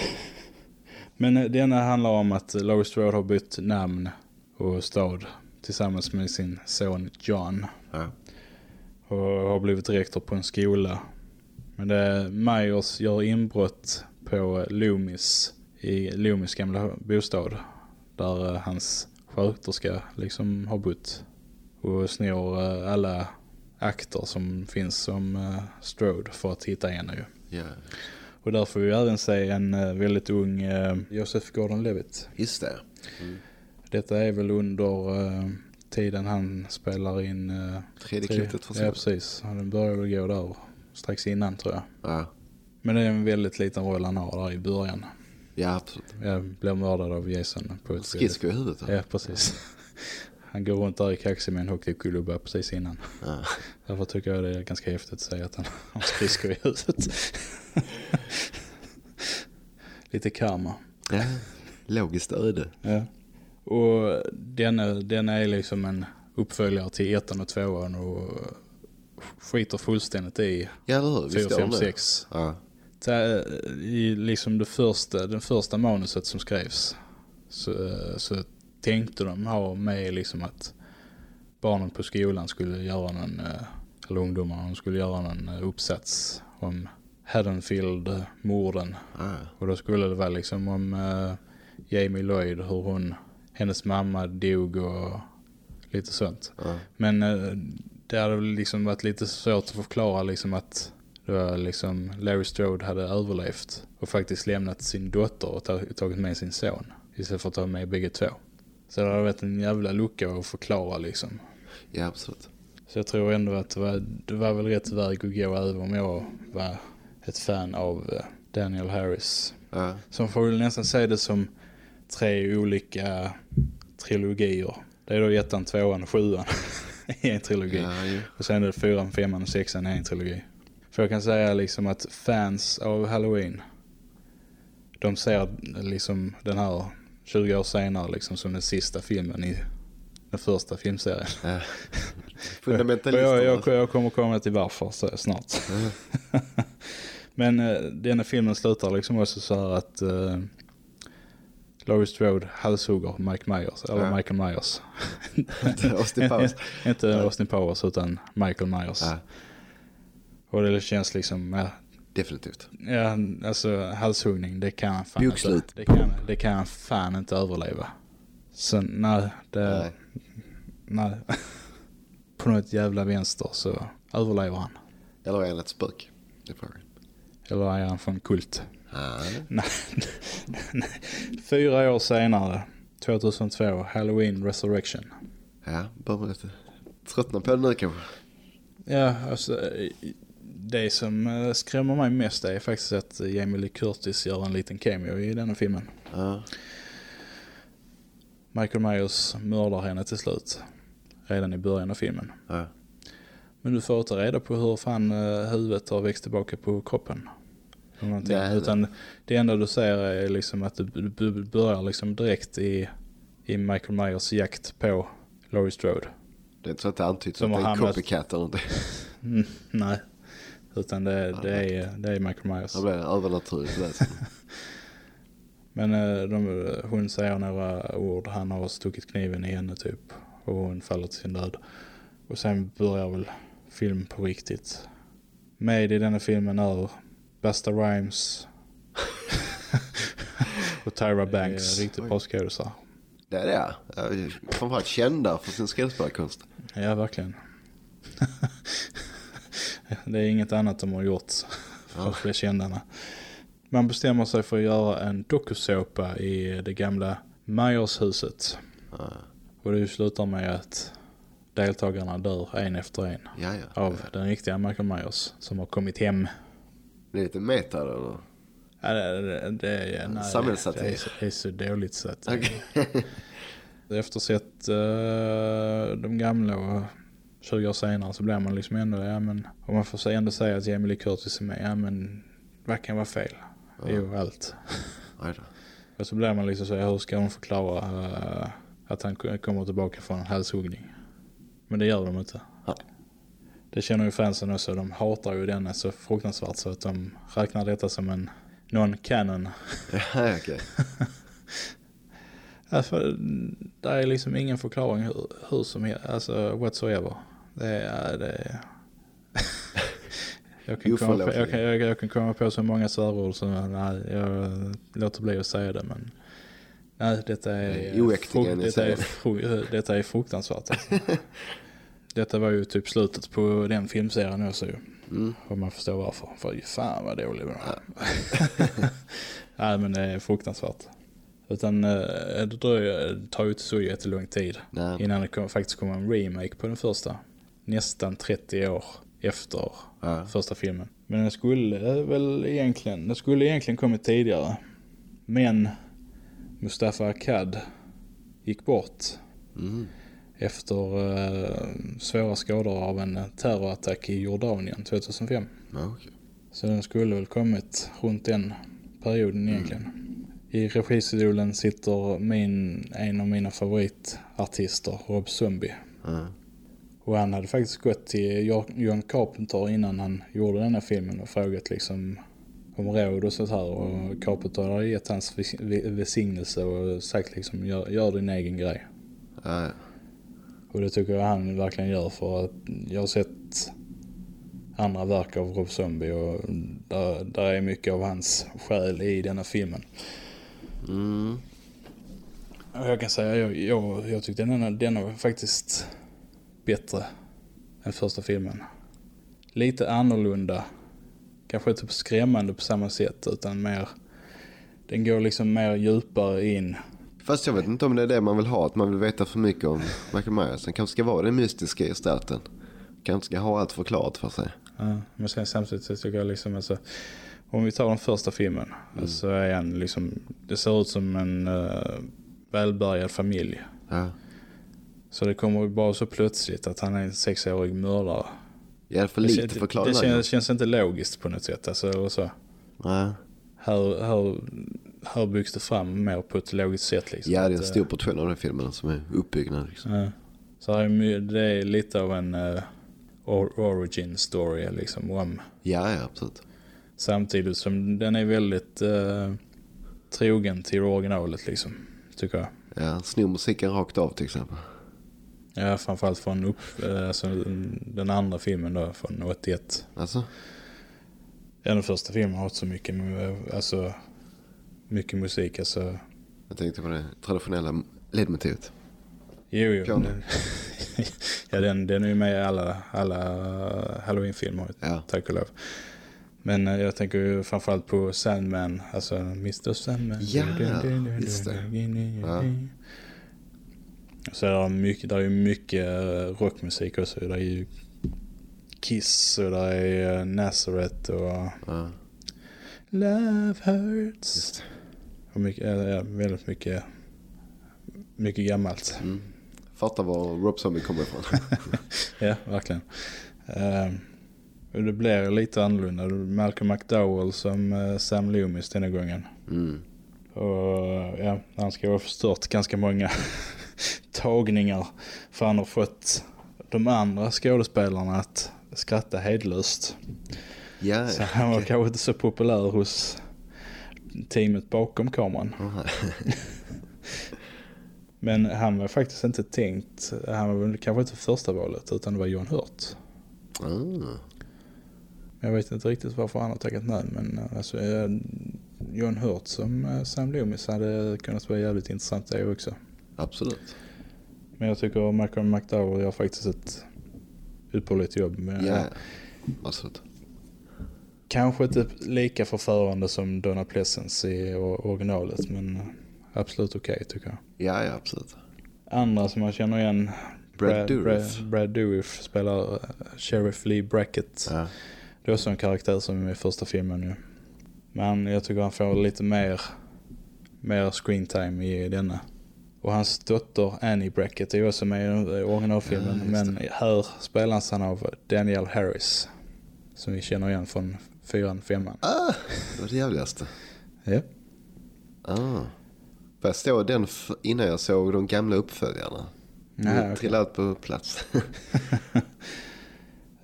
Speaker 1: Men eh, denna handlar om att Laurie Strode har bytt namn och stad tillsammans med sin son John.
Speaker 2: Ja.
Speaker 1: Och har blivit rektor på en skola. Men det Myers gör inbrott på Loomis i Loomis gamla bostad. Där eh, hans sköterska liksom har bott. Och snor eh, alla akter som finns om eh, Strode för att hitta henne ju.
Speaker 2: ja.
Speaker 1: Och där får vi även se en eh, väldigt ung eh, Joseph Gordon-Levitt.
Speaker 2: Just det.
Speaker 1: Detta är väl under eh, tiden han spelar in... Eh,
Speaker 2: Tredje
Speaker 1: tre-
Speaker 2: klotet
Speaker 1: Ja, precis. Han börjar väl gå där strax innan tror jag.
Speaker 2: Ja.
Speaker 1: Men det är en väldigt liten roll han har där i början.
Speaker 2: ja, absolut.
Speaker 1: Jag blev mördad av Jason på ett...
Speaker 2: Skridskor i huvudet.
Speaker 1: Ja, precis. Han går runt där i kaxig med en hockeyklubba precis innan.
Speaker 2: Ja.
Speaker 1: Därför tycker jag det är ganska häftigt att säga att han har skridskor i huvudet. Lite karma.
Speaker 2: ja. Logiskt öde.
Speaker 1: Ja. Och denna, denna är liksom en uppföljare till ettan och tvåan och skiter fullständigt i
Speaker 2: Ja, eller hur?
Speaker 1: 4,
Speaker 2: Visst gör
Speaker 1: 5,
Speaker 2: de det?
Speaker 1: 6.
Speaker 2: Ja.
Speaker 1: Ta- I liksom det första, den första manuset som skrevs så, så tänkte de ha med liksom att barnen på skolan skulle göra någon, eh, eller ungdomarna, skulle göra någon eh, uppsats om Haddonfield-morden.
Speaker 2: Ja.
Speaker 1: Och då skulle det vara liksom om eh, Jamie Lloyd, hur hon, hennes mamma dog och lite sånt.
Speaker 2: Ja.
Speaker 1: Men eh, det hade liksom varit lite svårt att förklara liksom att var liksom Larry Strode hade överlevt och faktiskt lämnat sin dotter och ta- tagit med sin son istället för att ta med bägge två. Så det hade varit en jävla lucka att förklara liksom.
Speaker 2: ja, absolut.
Speaker 1: Så jag tror ändå att det var, det var väl rätt väg att gå även om jag var ett fan av eh, Daniel Harris.
Speaker 2: Ja.
Speaker 1: Så får väl nästan säga det som tre olika trilogier. Det är då ettan, tvåan och sjuan i en trilogi.
Speaker 2: Ja.
Speaker 1: Och sen är det fyran, femman och sexan i en trilogi. För jag kan säga liksom att fans av Halloween, de ser liksom den här 20 år senare liksom som den sista filmen i den första filmserien.
Speaker 2: Ja. Fundamentalisterna.
Speaker 1: jag, jag, jag kommer komma till varför så, snart. Men eh, denna filmen slutar liksom också så här att eh, Laurie Strode halshugger Mike Myers, eller
Speaker 2: Ja.
Speaker 1: Michael Myers.
Speaker 2: Austin Powers.
Speaker 1: Inte Austin Powers utan Michael Myers. Och det känns liksom, ja,
Speaker 2: definitivt.
Speaker 1: ja alltså halshuggning, det kan han fan
Speaker 2: Bokslut.
Speaker 1: inte. Det kan, det kan han fan inte överleva. Så nej, det,
Speaker 2: Nej.
Speaker 1: nej. På något jävla vänster så överlever han.
Speaker 2: Eller är han ett spök? Det är frågan.
Speaker 1: Eller är han från kult? Nej. Nej. Fyra år senare, 2002, Halloween Resurrection.
Speaker 2: Ja, börjar man lite tröttna på det nu kanske.
Speaker 1: Ja, alltså det som eh, skrämmer mig mest är faktiskt att Jamie Lee Curtis gör en liten cameo i denna filmen.
Speaker 2: Ja.
Speaker 1: Michael Myers mördar henne till slut. Redan i början av filmen.
Speaker 2: Ja.
Speaker 1: Men du får inte reda på hur fan eh, huvudet har växt tillbaka på kroppen.
Speaker 2: Nej.
Speaker 1: Utan det enda du ser är liksom att du börjar liksom direkt i, i Michael Myers jakt på Laurie Strode.
Speaker 2: Det är inte så att det antyds att det är copycat eller någonting.
Speaker 1: Mm, nej. Utan det, det, är, det är Michael Myers.
Speaker 2: Då blir det övernaturligt. det.
Speaker 1: Men eh, de, hon säger några ord. Han har stuckit kniven i henne typ. Och hon faller till sin död. Och sen börjar väl film på riktigt. Med i denna filmen är Busta Rhymes. och Tyra Banks. Riktigt bra skådisar.
Speaker 2: Det är det Framförallt kända för sin skådespelarkonst.
Speaker 1: Ja, verkligen. det är inget annat de har gjort för att bli kända. Man bestämmer sig för att göra en dokusåpa i det gamla Myers-huset.
Speaker 2: Ja,
Speaker 1: Och det slutar med att deltagarna dör en efter en
Speaker 2: ja. ja.
Speaker 1: av den riktiga Michael Myers som har kommit hem.
Speaker 2: Det är lite meta eller?
Speaker 1: Ja, det, det, det, nej,
Speaker 2: Samhällssatir.
Speaker 1: det, det är så dåligt så att...
Speaker 2: Okej.
Speaker 1: Efter sett uh, de gamla och 20 år senare så blir man liksom ändå, ja men, om man får ändå säga att Jamie Lee Curtis är med, ja men, vad kan vara fel? Jo, allt. Och så blir man liksom så, hur ska hon förklara uh, Att han kommer tillbaka från en halshuggning. Men det gör de inte.
Speaker 2: Ja.
Speaker 1: Det känner ju fansen också. De hatar ju den så fruktansvärt så att de räknar detta som en non-canon.
Speaker 2: Ja, okej.
Speaker 1: Alltså, det är liksom ingen förklaring hur, hur som helst, alltså whatsoever. Det är... Är jag, kan komma på, jag, kan, jag, jag kan komma på så många svärord så nej, jag låter bli att säga det men... Nej, detta är...
Speaker 2: I
Speaker 1: detta, är detta är fruktansvärt alltså. Detta var ju typ slutet på den filmserien också ju.
Speaker 2: Mm.
Speaker 1: Om man förstår varför. För fan vad dålig den. Nej men det är fruktansvärt. Utan eh, det dröjer, det tar ju inte så jättelång tid
Speaker 2: Nej.
Speaker 1: innan det kom, faktiskt kommer en remake på den första. Nästan 30 år efter
Speaker 2: Ja.
Speaker 1: första filmen. Men den skulle väl egentligen, den skulle egentligen kommit tidigare. Men Mustafa Akkad gick bort
Speaker 2: Mm.
Speaker 1: efter eh, svåra skador av en terrorattack i Jordanien 2005.
Speaker 2: Ja, okej.
Speaker 1: Så den skulle väl kommit runt den perioden egentligen. I registolen sitter min, en av mina favoritartister, Rob Zombie.
Speaker 2: Ja.
Speaker 1: Och han hade faktiskt gått till Jo- John Carpenter innan han gjorde den här filmen och frågat liksom om råd och sånt här. Och Carpenter hade gett hans välsignelse och sagt liksom gör, gör din egen grej.
Speaker 2: Ja, ja.
Speaker 1: Och det tycker jag han verkligen gör för att jag har sett andra verk av Rob Zombie och där, där är mycket av hans själ i denna filmen.
Speaker 2: Mm.
Speaker 1: Och jag kan säga, jag, jag, jag tyckte denna, denna var faktiskt bättre än första filmen. Lite annorlunda. Kanske inte skrämmande på samma sätt utan mer, den går liksom mer djupare in.
Speaker 2: Fast jag vet inte om det är det man vill ha, att man vill veta för mycket om Michael Myers. Han kanske ska vara den mystiska gestalten. Kanske ska ha allt förklarat för sig.
Speaker 1: Ja, men sen samtidigt så tycker jag liksom alltså, om vi tar den första filmen så är han liksom, det ser ut som en uh, välbärgad familj.
Speaker 2: Ja.
Speaker 1: Så det kommer bara så plötsligt att han är en sexårig mördare.
Speaker 2: Fall
Speaker 1: Det,
Speaker 2: lite
Speaker 1: det,
Speaker 2: förklarat.
Speaker 1: det känns, känns inte logiskt på något sätt. Alltså, och så.
Speaker 2: Ja.
Speaker 1: Här, här, här byggs det fram mer på ett logiskt sätt. Liksom.
Speaker 2: ja, det är en stor portion av den filmen som är uppbyggnad. Liksom.
Speaker 1: eh, ja. Så här det är lite av en eh, or, origin story liksom om
Speaker 2: Ja, ja, absolut.
Speaker 1: Samtidigt som den är väldigt eh, trogen till originalet liksom, tycker jag.
Speaker 2: Ja, snor musiken rakt av till exempel.
Speaker 1: Ja, framförallt från upp, eh, alltså, den andra filmen då, från 81.
Speaker 2: Alltså?
Speaker 1: Ja, den första filmen har inte så mycket, alltså, mycket musik. Alltså,
Speaker 2: Jag tänkte på det traditionella ledmotivet.
Speaker 1: jo, jo.
Speaker 2: Piano.
Speaker 1: Den, ja, den, den är ju med i alla, alla Halloween-filmer,
Speaker 2: Ja.
Speaker 1: tack och lov. Men eh, jag tänker ju framförallt på Sandman, alltså Mr. Sandman.
Speaker 2: Ja, just det. Ja.
Speaker 1: Så är det mycket, där är ju mycket eh, rockmusik också. Det är ju Kiss och det är eh, Nazareth och
Speaker 2: Ja,
Speaker 1: Love Hurts.
Speaker 2: just det.
Speaker 1: Och mycket, ja, ja, väldigt mycket, mycket gammalt.
Speaker 2: Mm. Fattar var Rob Zombie kommer ifrån.
Speaker 1: Ja, verkligen. Ehm, och det blir lite annorlunda. Malcolm McDowell som eh, Sam Loomis denna gången.
Speaker 2: Mm.
Speaker 1: Och ja, han ska ha förstört ganska många tagningar. För han har fått de andra skådespelarna att skratta hedlöst.
Speaker 2: Ja,
Speaker 1: Så han var kanske inte så populär hos teamet bakom kameran. Men han var faktiskt inte tänkt, han var kanske inte första valet utan det var John Hurt.
Speaker 2: Ah.
Speaker 1: Jag vet inte riktigt varför han har tackat nej men alltså eh, John Hurt som eh, Sam Loomis hade kunnat vara jävligt intressant det också.
Speaker 2: Absolut.
Speaker 1: Men jag tycker Malcolm McDowell gör faktiskt ett ypperligt jobb. Men
Speaker 2: Ja, absolut.
Speaker 1: Kanske inte lika förförande som Donna Pleasence i originalet men absolut okej tycker jag.
Speaker 2: Ja, ja, absolut.
Speaker 1: Andra som man känner igen
Speaker 2: Brad Dourif.
Speaker 1: Brad, Brad Dourif spelar eh, Sheriff Lee Brackett.
Speaker 2: Ja.
Speaker 1: Det är också en karaktär som är med i första filmen ju. Men jag tycker han får lite mer, mer screen time i denna. Och hans dotter Annie Brackett är också med i originalfilmen.
Speaker 2: Ja,
Speaker 1: men här spelas han av Daniel Harris. Som vi känner igen från fyran, femman.
Speaker 2: Ah, det var det jävligaste.
Speaker 1: Ja.
Speaker 2: Ah. Jag såg den innan jag såg de gamla uppföljarna.
Speaker 1: Nej, okej.
Speaker 2: trillade på plats.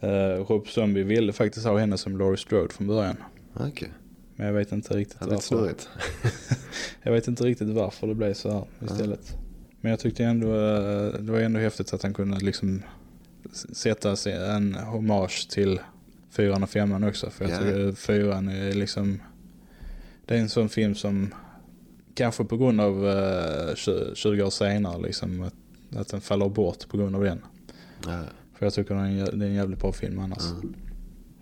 Speaker 1: Uh, Rob Zombie ville faktiskt ha henne som Laurie Strode från början.
Speaker 2: Okej,
Speaker 1: Men jag vet inte riktigt varför. Jag vet inte riktigt varför det blev så här istället. Men jag tyckte ändå eh, det var ändå häftigt att han kunde liksom sätta sig en hommage till fyran och femman också. För jag
Speaker 2: Ja.
Speaker 1: tycker fyran är liksom det är en sån film som kanske på grund av eh, 20 20 år senare liksom att, att den faller bort på grund av den.
Speaker 2: Ja,
Speaker 1: För jag tycker det är en, jä- det är en jävligt bra film annars.
Speaker 2: Mm.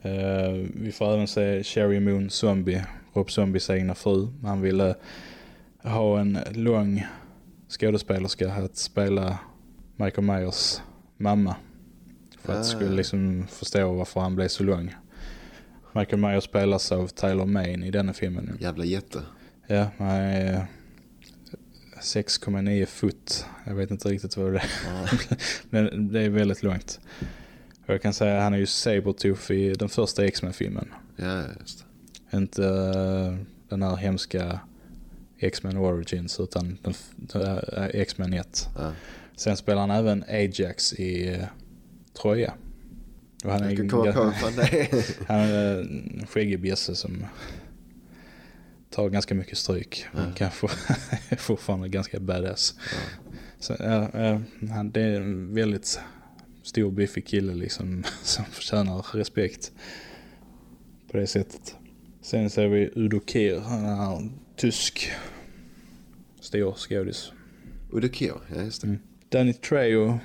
Speaker 1: Eh, vi får även se Sherry Moon Zombie, Rob Zombies egna fru. Han ville ha en lång skådespelerska att spela Michael Myers mamma. För att
Speaker 2: Ah.
Speaker 1: skulle liksom förstå varför han blev så lång. Michael Myers spelas av Tyler Main i denna filmen.
Speaker 2: Jävla jätte.
Speaker 1: Ja, han är 6,9 fot. Jag vet inte riktigt vad det är. Men det är väldigt långt. Och jag kan säga att han är ju Sabertooth i den första X-Men-filmen.
Speaker 2: Ja, just det.
Speaker 1: Inte eh, den här hemska X-Men Origins utan X-Men 1.
Speaker 2: Ja.
Speaker 1: Sen spelar han även Ajax i uh, Troja. Och han är,
Speaker 2: kan komma på
Speaker 1: han är en skäggig bjässe som tar ganska mycket stryk. Men kanske är fortfarande ganska badass. Så, ja, ja, han, det är en väldigt stor biffig kille liksom som förtjänar respekt på det sättet. Sen ser vi Udo Kier, han är tysk stor skådis.
Speaker 2: Udo Kier, ja just det.
Speaker 1: Mm. Danny Trejo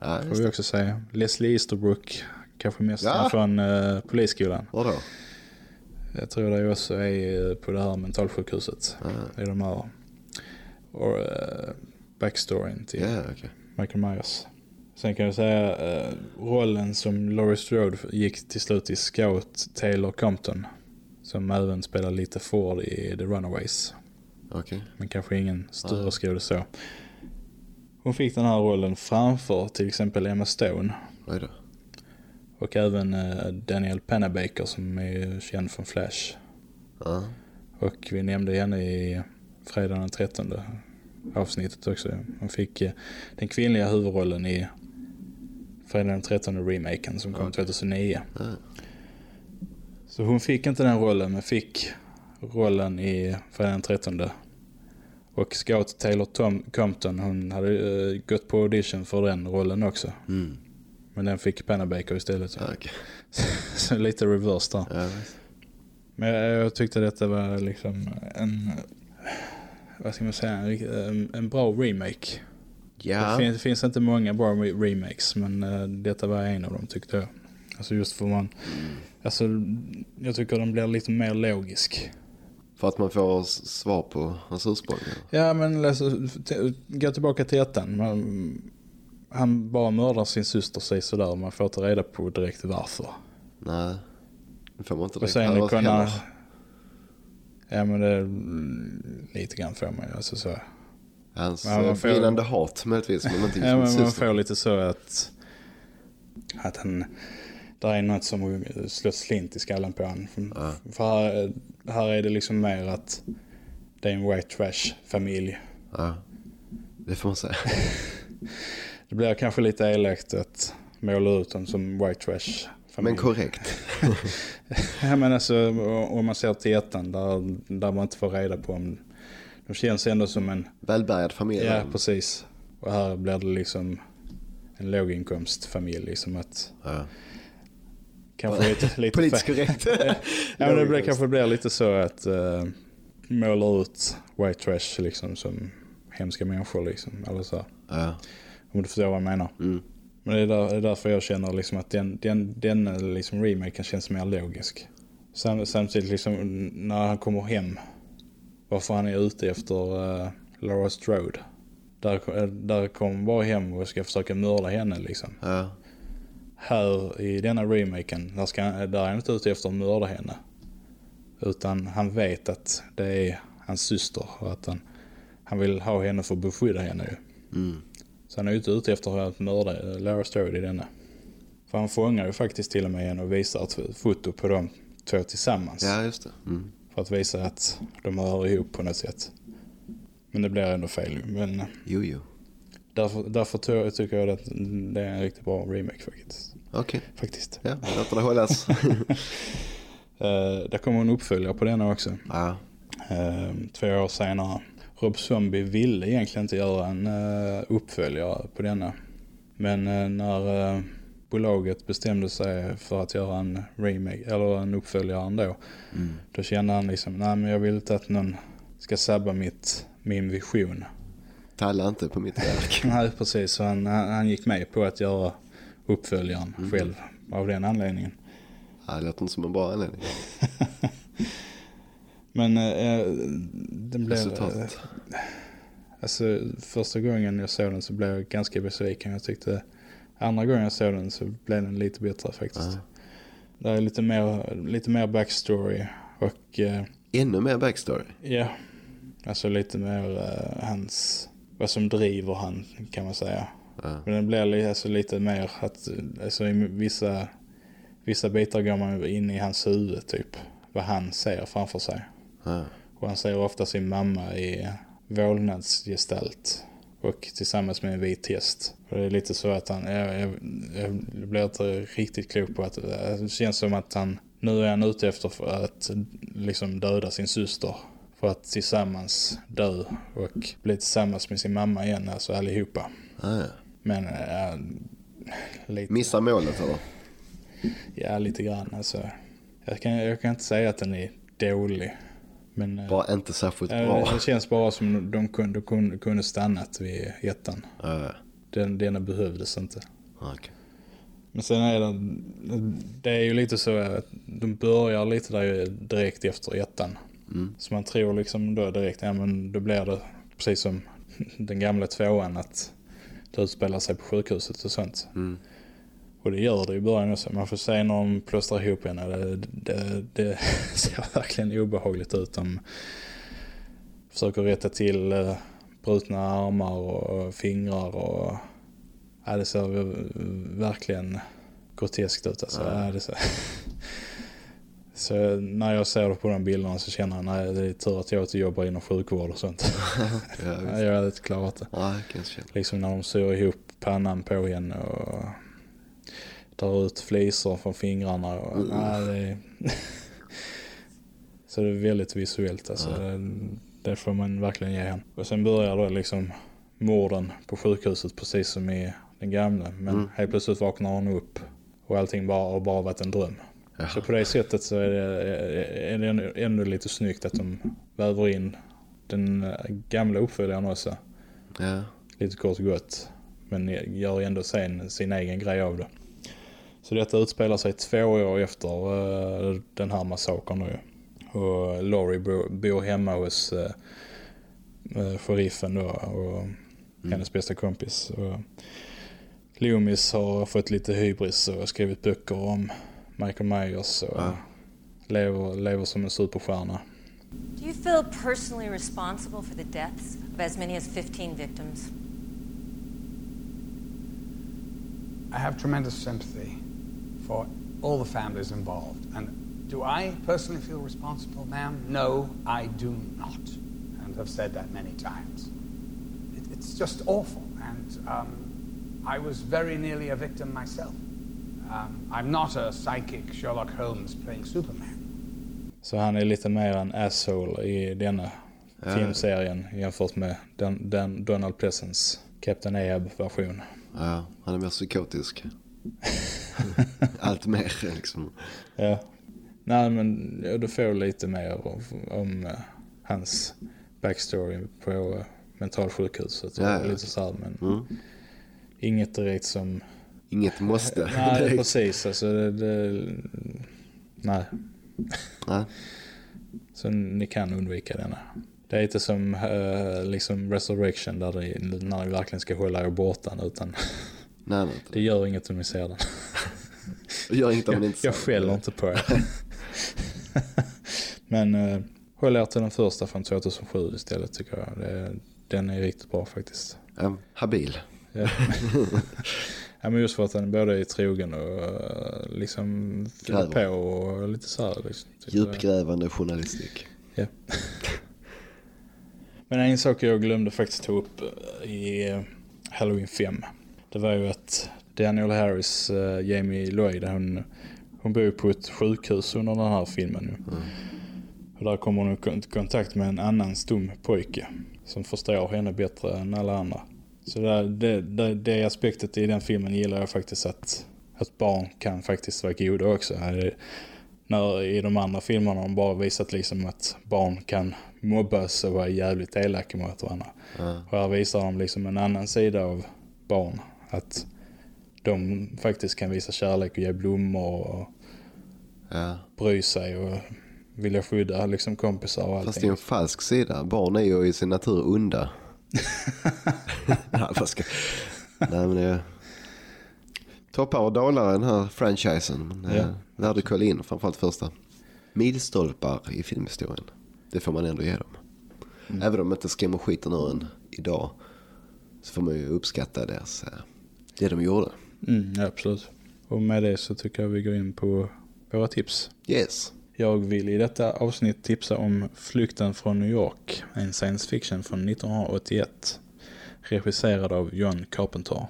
Speaker 2: Ja,
Speaker 1: får vi också säga. Leslie Easterbrook, kanske mest
Speaker 2: Ja.
Speaker 1: från uh, polisskolan.
Speaker 2: Vadå?
Speaker 1: Jag tror det också är eh, på det här mentalsjukhuset.
Speaker 2: Ja,
Speaker 1: Det är de här och, uh, backstoryn till
Speaker 2: ja okej.
Speaker 1: Michael Myers. Sen kan jag säga eh, rollen som Laurie Strode gick till slut till Scout Taylor Compton. Som även spelar lite Ford i The Runaways.
Speaker 2: Okej.
Speaker 1: Men kanske ingen större
Speaker 2: Ja.
Speaker 1: skådis så. Hon fick den här rollen framför till exempel Emma Stone.
Speaker 2: Oj då.
Speaker 1: Och även eh, Daniel Pennebaker som är känd från Flash.
Speaker 2: Ja.
Speaker 1: Och vi nämnde henne i fredag den 13 avsnittet också. Hon fick eh, den kvinnliga huvudrollen i fredag den 13 remaken som kom
Speaker 2: Okej.
Speaker 1: 2009.
Speaker 2: Ja.
Speaker 1: Så hon fick inte den rollen men fick rollen i fredag den 13. Och Scout Taylor Tom Compton hon hade eh, gått på audition för den rollen också.
Speaker 2: Mm.
Speaker 1: Men den fick Pennebaker istället.
Speaker 2: Ja, okej.
Speaker 1: Så lite reverse där.
Speaker 2: Ja.
Speaker 1: Men jag, jag tyckte detta var liksom en, vad ska man säga, en, en, en bra remake.
Speaker 2: Ja.
Speaker 1: Det, finns, finns inte många bra re- remakes men eh, detta var en av dem tyckte jag. Alltså just för man, alltså jag tycker den blir lite mer logisk.
Speaker 2: För att man får svar på hans ursprung.
Speaker 1: Ja men alltså, gå tillbaka till ettan. Man, han bara mördar sin syster sig sådär och man får ta reda på direkt varför.
Speaker 2: Nej. Det får man inte
Speaker 1: Och
Speaker 2: direkt
Speaker 1: sen
Speaker 2: höra
Speaker 1: kunna... Ja men det är mm, lite grann får man ju. Alltså så.
Speaker 2: Hans
Speaker 1: Ja,
Speaker 2: ja,
Speaker 1: får-
Speaker 2: brinnande hat möjligtvis. Men inte
Speaker 1: Ja men man får lite så att... Att han... Där är något som slår slint i skallen på honom.
Speaker 2: Ja.
Speaker 1: För här, här är det liksom mer att det är en white trash familj.
Speaker 2: Ja. Det får man säga.
Speaker 1: Det blir kanske lite elakt att måla ut dem som white trash familj.
Speaker 2: Men korrekt.
Speaker 1: Ja men alltså om man ser till ettan där, där man inte får reda på om... De känns ändå som en...
Speaker 2: Välbärgad familj.
Speaker 1: Ja precis. Och här blir det liksom en låginkomstfamilj. Liksom att
Speaker 2: Ja.
Speaker 1: kanske lite... lite
Speaker 2: Politiskt korrekt.
Speaker 1: ja men det blir, kanske blir lite så att uh, måla ut white trash liksom som hemska människor liksom. Eller så.
Speaker 2: ja.
Speaker 1: Om du förstår vad jag menar.
Speaker 2: Mm.
Speaker 1: Men det är, där, det är därför jag känner liksom att den, den, den liksom remaken känns mer logisk. Sam, samtidigt liksom när han kommer hem. Varför han är ute efter uh, Laura Strode. Där, där kommer han bara hem och ska försöka mörda henne liksom.
Speaker 2: Ja.
Speaker 1: Här i denna remaken, där, ska, där är han inte ute efter att mörda henne. Utan han vet att det är hans syster och att han, han vill ha henne för att beskydda henne ju.
Speaker 2: Mm.
Speaker 1: Så han är ute ute efter att mörda Lara Strode i denna. För han fångar ju faktiskt till och med henne och visar ett foto på de två tillsammans.
Speaker 2: Ja, just det. Mm.
Speaker 1: För att visa att de hör ihop på något sätt. Men det blir ändå fel. Men
Speaker 2: Jo, jo.
Speaker 1: därför, därför tycker jag att det är en riktigt bra remake faktiskt.
Speaker 2: Okej,
Speaker 1: faktiskt.
Speaker 2: ja, låter det hållas.
Speaker 1: Uh, där kommer en uppföljare på denna också.
Speaker 2: ja,
Speaker 1: Eh, två år senare. Rob Zombie ville egentligen inte göra en uppföljare på denna. Men eh, när bolaget bestämde sig för att göra en remake eller en uppföljare ändå.
Speaker 2: mm.
Speaker 1: Då kände han liksom, nej men jag vill inte att någon ska sabba mitt, min vision.
Speaker 2: talla inte på mitt verk.
Speaker 1: Nej precis, så han, han gick med på att göra uppföljaren
Speaker 2: Mm.
Speaker 1: själv av den anledningen.
Speaker 2: Ja, det låter inte som en bra anledning.
Speaker 1: Men eh, den blev...
Speaker 2: Resultatet.
Speaker 1: Alltså första gången jag såg den så blev jag ganska besviken. Jag tyckte andra gången jag såg den så blev den lite bättre faktiskt.
Speaker 2: Ja.
Speaker 1: Det är lite mer, lite mer backstory och eh,
Speaker 2: Ännu mer backstory.
Speaker 1: ja, alltså lite mer eh, hans, vad som driver han kan man säga.
Speaker 2: Ja.
Speaker 1: Men den blir li- alltså lite mer att, alltså i vissa, vissa bitar går man in i hans huvud typ. Vad han ser framför sig.
Speaker 2: Ja.
Speaker 1: Och han ser ofta sin mamma i vålnadsgestalt. Och tillsammans med en vit häst. Och det är lite så att han, jag, jag, jag blir inte riktigt klok på att det känns som att han, nu är han ute efter för att liksom döda sin syster. För att tillsammans dö och bli tillsammans med sin mamma igen, alltså allihopa.
Speaker 2: Ja, ja.
Speaker 1: Men äh, lite,
Speaker 2: Missar målet eller?
Speaker 1: ja, lite grann alltså. Jag kan, jag kan inte säga att den är dålig. Men äh,
Speaker 2: Bara inte särskilt
Speaker 1: Ja,
Speaker 2: bra.
Speaker 1: det, känns bara som de kunde, kunde, kunde stannat vid ettan.
Speaker 2: Ja.
Speaker 1: Den, denna behövdes inte.
Speaker 2: Okej.
Speaker 1: Men sen är det, det är ju lite så att de börjar lite där direkt efter ettan.
Speaker 2: Mm.
Speaker 1: Så man tror liksom då direkt, ja men då blir det precis som den gamla tvåan att det utspelar sig på sjukhuset och sånt.
Speaker 2: Mm.
Speaker 1: Och det gör det i början också. Man får se när de plåstrar ihop henne. Det, det, det ser verkligen obehagligt ut. De försöker rätta till eh, brutna armar och fingrar och ja, det ser verkligen groteskt ut. Alltså.
Speaker 2: Ja.
Speaker 1: Ja, ser... Så när jag ser det på de bilderna så känner jag nej det är tur att jag inte jobbar inom sjukvård och sånt.
Speaker 2: Ja,
Speaker 1: jag hade inte klarat det.
Speaker 2: Ja.
Speaker 1: Liksom när de syr ihop pannan på henne och drar ut flisor från fingrarna. Och,
Speaker 2: Mm.
Speaker 1: nej, det är... Så det är väldigt visuellt alltså.
Speaker 2: Ja.
Speaker 1: Det, det får man verkligen ge henne. Och sen börjar då liksom morden på sjukhuset precis som i den gamla. Men
Speaker 2: Mm.
Speaker 1: helt plötsligt vaknar hon upp och allting bara har bara varit en dröm.
Speaker 2: Ja.
Speaker 1: Så på det sättet så är det, är det ändå- ändå lite snyggt att de väver in den eh, gamla uppföljaren också
Speaker 2: Ja.
Speaker 1: lite kort och gott. Men gör ändå sen sin egen grej av det. Så detta utspelar sig två år efter eh, den här massakern nu. Och Laurie bor, hemma hos uh, sheriffen då och hennes bästa kompis. Och Loomis har fått lite hybris och skrivit böcker om Michael Myers och
Speaker 2: Ja.
Speaker 1: lever, lever som en superstjärna.
Speaker 5: Do you feel personally responsible for the deaths of as many as 15 victims?
Speaker 6: I have tremendous sympathy for all the families involved. And do I personally feel responsible, ma'am? No, I do not. And have said that many times. It, it's just awful. And um, I was very nearly a victim myself. Um, I'm not a psychic Sherlock Holmes playing Superman.
Speaker 1: Så han är lite mer en asshole i denna
Speaker 2: Ja.
Speaker 1: filmserien jämfört med den, den Donald Pleasence Captain Ahab-version.
Speaker 2: ja, han är mer psykotisk. Allt mer liksom.
Speaker 1: Ja. Nej men du får lite mer om, om eh, hans backstory på uh, mentalsjukhuset och
Speaker 2: Ja, ja,
Speaker 1: lite så här, men
Speaker 2: Mm.
Speaker 1: inget direkt som...
Speaker 2: Inget måste.
Speaker 1: Nej precis alltså det, det, Nej.
Speaker 2: Nej.
Speaker 1: Så ni kan undvika denna. Det är inte som eh, liksom Resurrection där det, när ni verkligen ska hålla er borta utan
Speaker 2: Nej, nej.
Speaker 1: det gör inget om ni ser den.
Speaker 2: Det gör inget om
Speaker 1: Jag,
Speaker 2: inte
Speaker 1: jag
Speaker 2: ser
Speaker 1: skäller inte på er. Men eh, håll er till den första från 2007 istället tycker jag. Det, den är riktigt bra faktiskt.
Speaker 2: Ja, habil.
Speaker 1: Ja. men just för att den både är trogen och eh, liksom fyller på och lite så här. Liksom, jag.
Speaker 2: Djupgrävande journalistik.
Speaker 1: Ja. Men en sak jag glömde faktiskt ta upp eh, i eh, Halloween 5. Det var ju att Daniel Harris, eh, Jamie Lloyd, hon, hon bor på ett sjukhus under den här filmen. ju. Och där kommer hon i kon- kontakt med en annan stum pojke som förstår henne bättre än alla andra. Så det, det, det, det aspektet i den filmen gillar jag faktiskt att, att barn kan faktiskt vara goda också. När, I de andra filmerna har de bara visat liksom att barn kan mobbas och vara jävligt elaka mot varandra. Och här visar de liksom en annan sida av barn. Att de faktiskt kan visa kärlek och ge blommor och
Speaker 2: Ja.
Speaker 1: bry sig och vilja skydda liksom kompisar och
Speaker 2: Fast det är
Speaker 1: allting.
Speaker 2: en falsk sida. Barn är ju i sin natur onda. Nej, vad ska... Nej, men det. Toppar och dalar den här franchisen. Men
Speaker 1: Ja.
Speaker 2: värd att kolla in, framförallt första. Milstolpar i filmhistorien. Det får man ändå ge dem. Även om de inte skrämmer skiten ur en idag. Så får man ju uppskatta deras, eh, det de gjorde.
Speaker 1: Mm, ja, absolut. Och med det så tycker jag vi går in på våra tips.
Speaker 2: Yes.
Speaker 1: Jag vill i detta avsnitt tipsa om Flykten från New York, en science fiction från 1981. Regisserad av John Carpenter.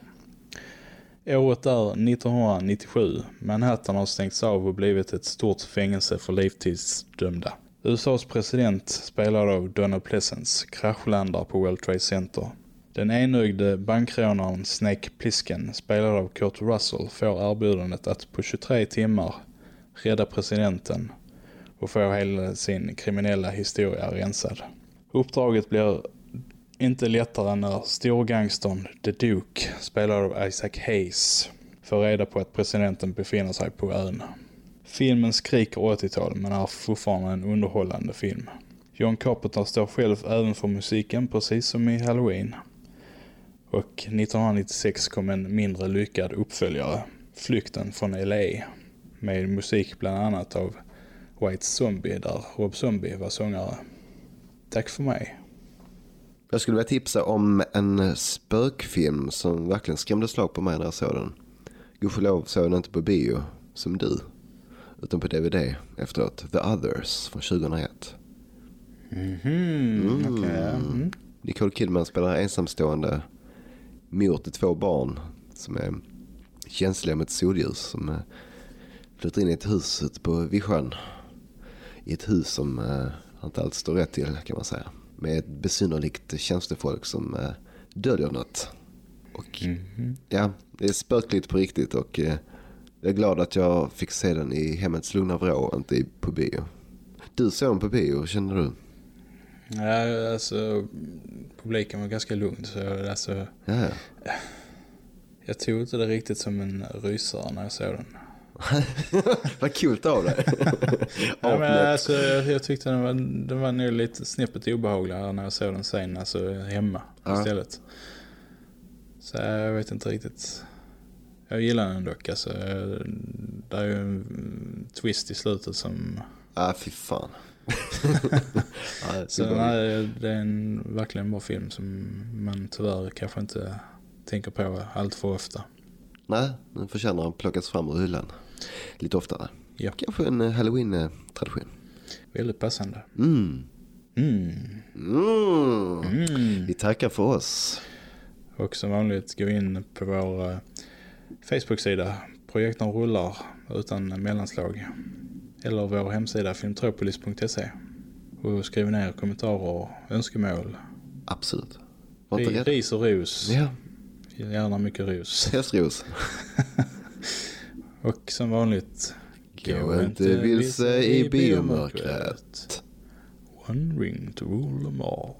Speaker 1: Året är 1997. Manhattan har stängts av och blivit ett stort fängelse för livstidsdömda. USAs president, spelad av Donald Pleasence, kraschlandar på World Trade Center. Den enögde bankrånaren Snake Plissken, spelad av Kurt Russell, får erbjudandet att på 23 timmar rädda presidenten och få hela sin kriminella historia rensad. Uppdraget blir inte lättare när storgangstern The Duke, spelad av Isaac Hayes, får reda på att presidenten befinner sig på ön. Filmen skriker 80-tal men är fortfarande en underhållande film. John Carpenter står själv även för musiken precis som i Halloween. Och 1996 kom en mindre lyckad uppföljare, Flykten från LA, med musik bland annat av White Zombie där Rob Zombie var sångare. Tack för mig.
Speaker 2: Jag skulle vilja tipsa om en spökfilm som verkligen skrämde slag på mig när jag såg den. Gudskelov såg den inte på bio, som du, utan på DVD efteråt. The Others från 2001.
Speaker 1: Mhm, okej, ja. mm.
Speaker 2: Nicole Kidman spelar ensamstående mor till två barn som är känsliga mot solljus. Som eh, flyttar in i ett hus ute på Vischan. I ett hus som eh, inte alls står rätt till kan man säga. Med ett besynnerligt tjänstefolk som eh, döljer något. Och ja, det är spökligt på riktigt och eh, jag är glad att jag fick se den i hemmets lugna vrå och inte på bio. Du såg den på bio, känner du?
Speaker 1: Ja, alltså publiken var ganska lugn så jag, alltså,
Speaker 2: Ja, ja.
Speaker 1: jag tog inte det riktigt som en rysare när jag såg den.
Speaker 2: Vad kul av dig.
Speaker 1: Ja, men alltså, jag, jag tyckte den var, den var nog lite snäppet obehagligare när jag såg den sen, alltså hemma
Speaker 2: Ja.
Speaker 1: istället. Så jag vet inte riktigt. Jag gillar den dock, alltså. Det är ju en twist i slutet som...
Speaker 2: Ah, fy fan. ja,
Speaker 1: Så nej, det är en verkligen bra film som man tyvärr kanske inte tänker på allt för ofta.
Speaker 2: nej, den förtjänar att plockas fram ur hyllan lite oftare.
Speaker 1: Ja,
Speaker 2: Kanske en eh, halloween-tradition.
Speaker 1: väldigt passande.
Speaker 2: Mm.
Speaker 1: Mm.
Speaker 2: Mm.
Speaker 1: Mm.
Speaker 2: Vi tackar för oss.
Speaker 1: Och som vanligt gå in på vår eh, Facebook-sida Projekten rullar utan mellanslag. Eller vår hemsida filmtropolis.se. Och skriv ner kommentarer och önskemål.
Speaker 2: Absolut. Var inte.
Speaker 1: Ris och ros.
Speaker 2: Ja,
Speaker 1: Gärna mycket ros.
Speaker 2: hästros.
Speaker 1: Och som vanligt.
Speaker 2: Gå inte vilse i biomörkret.
Speaker 1: One ring to rule them all.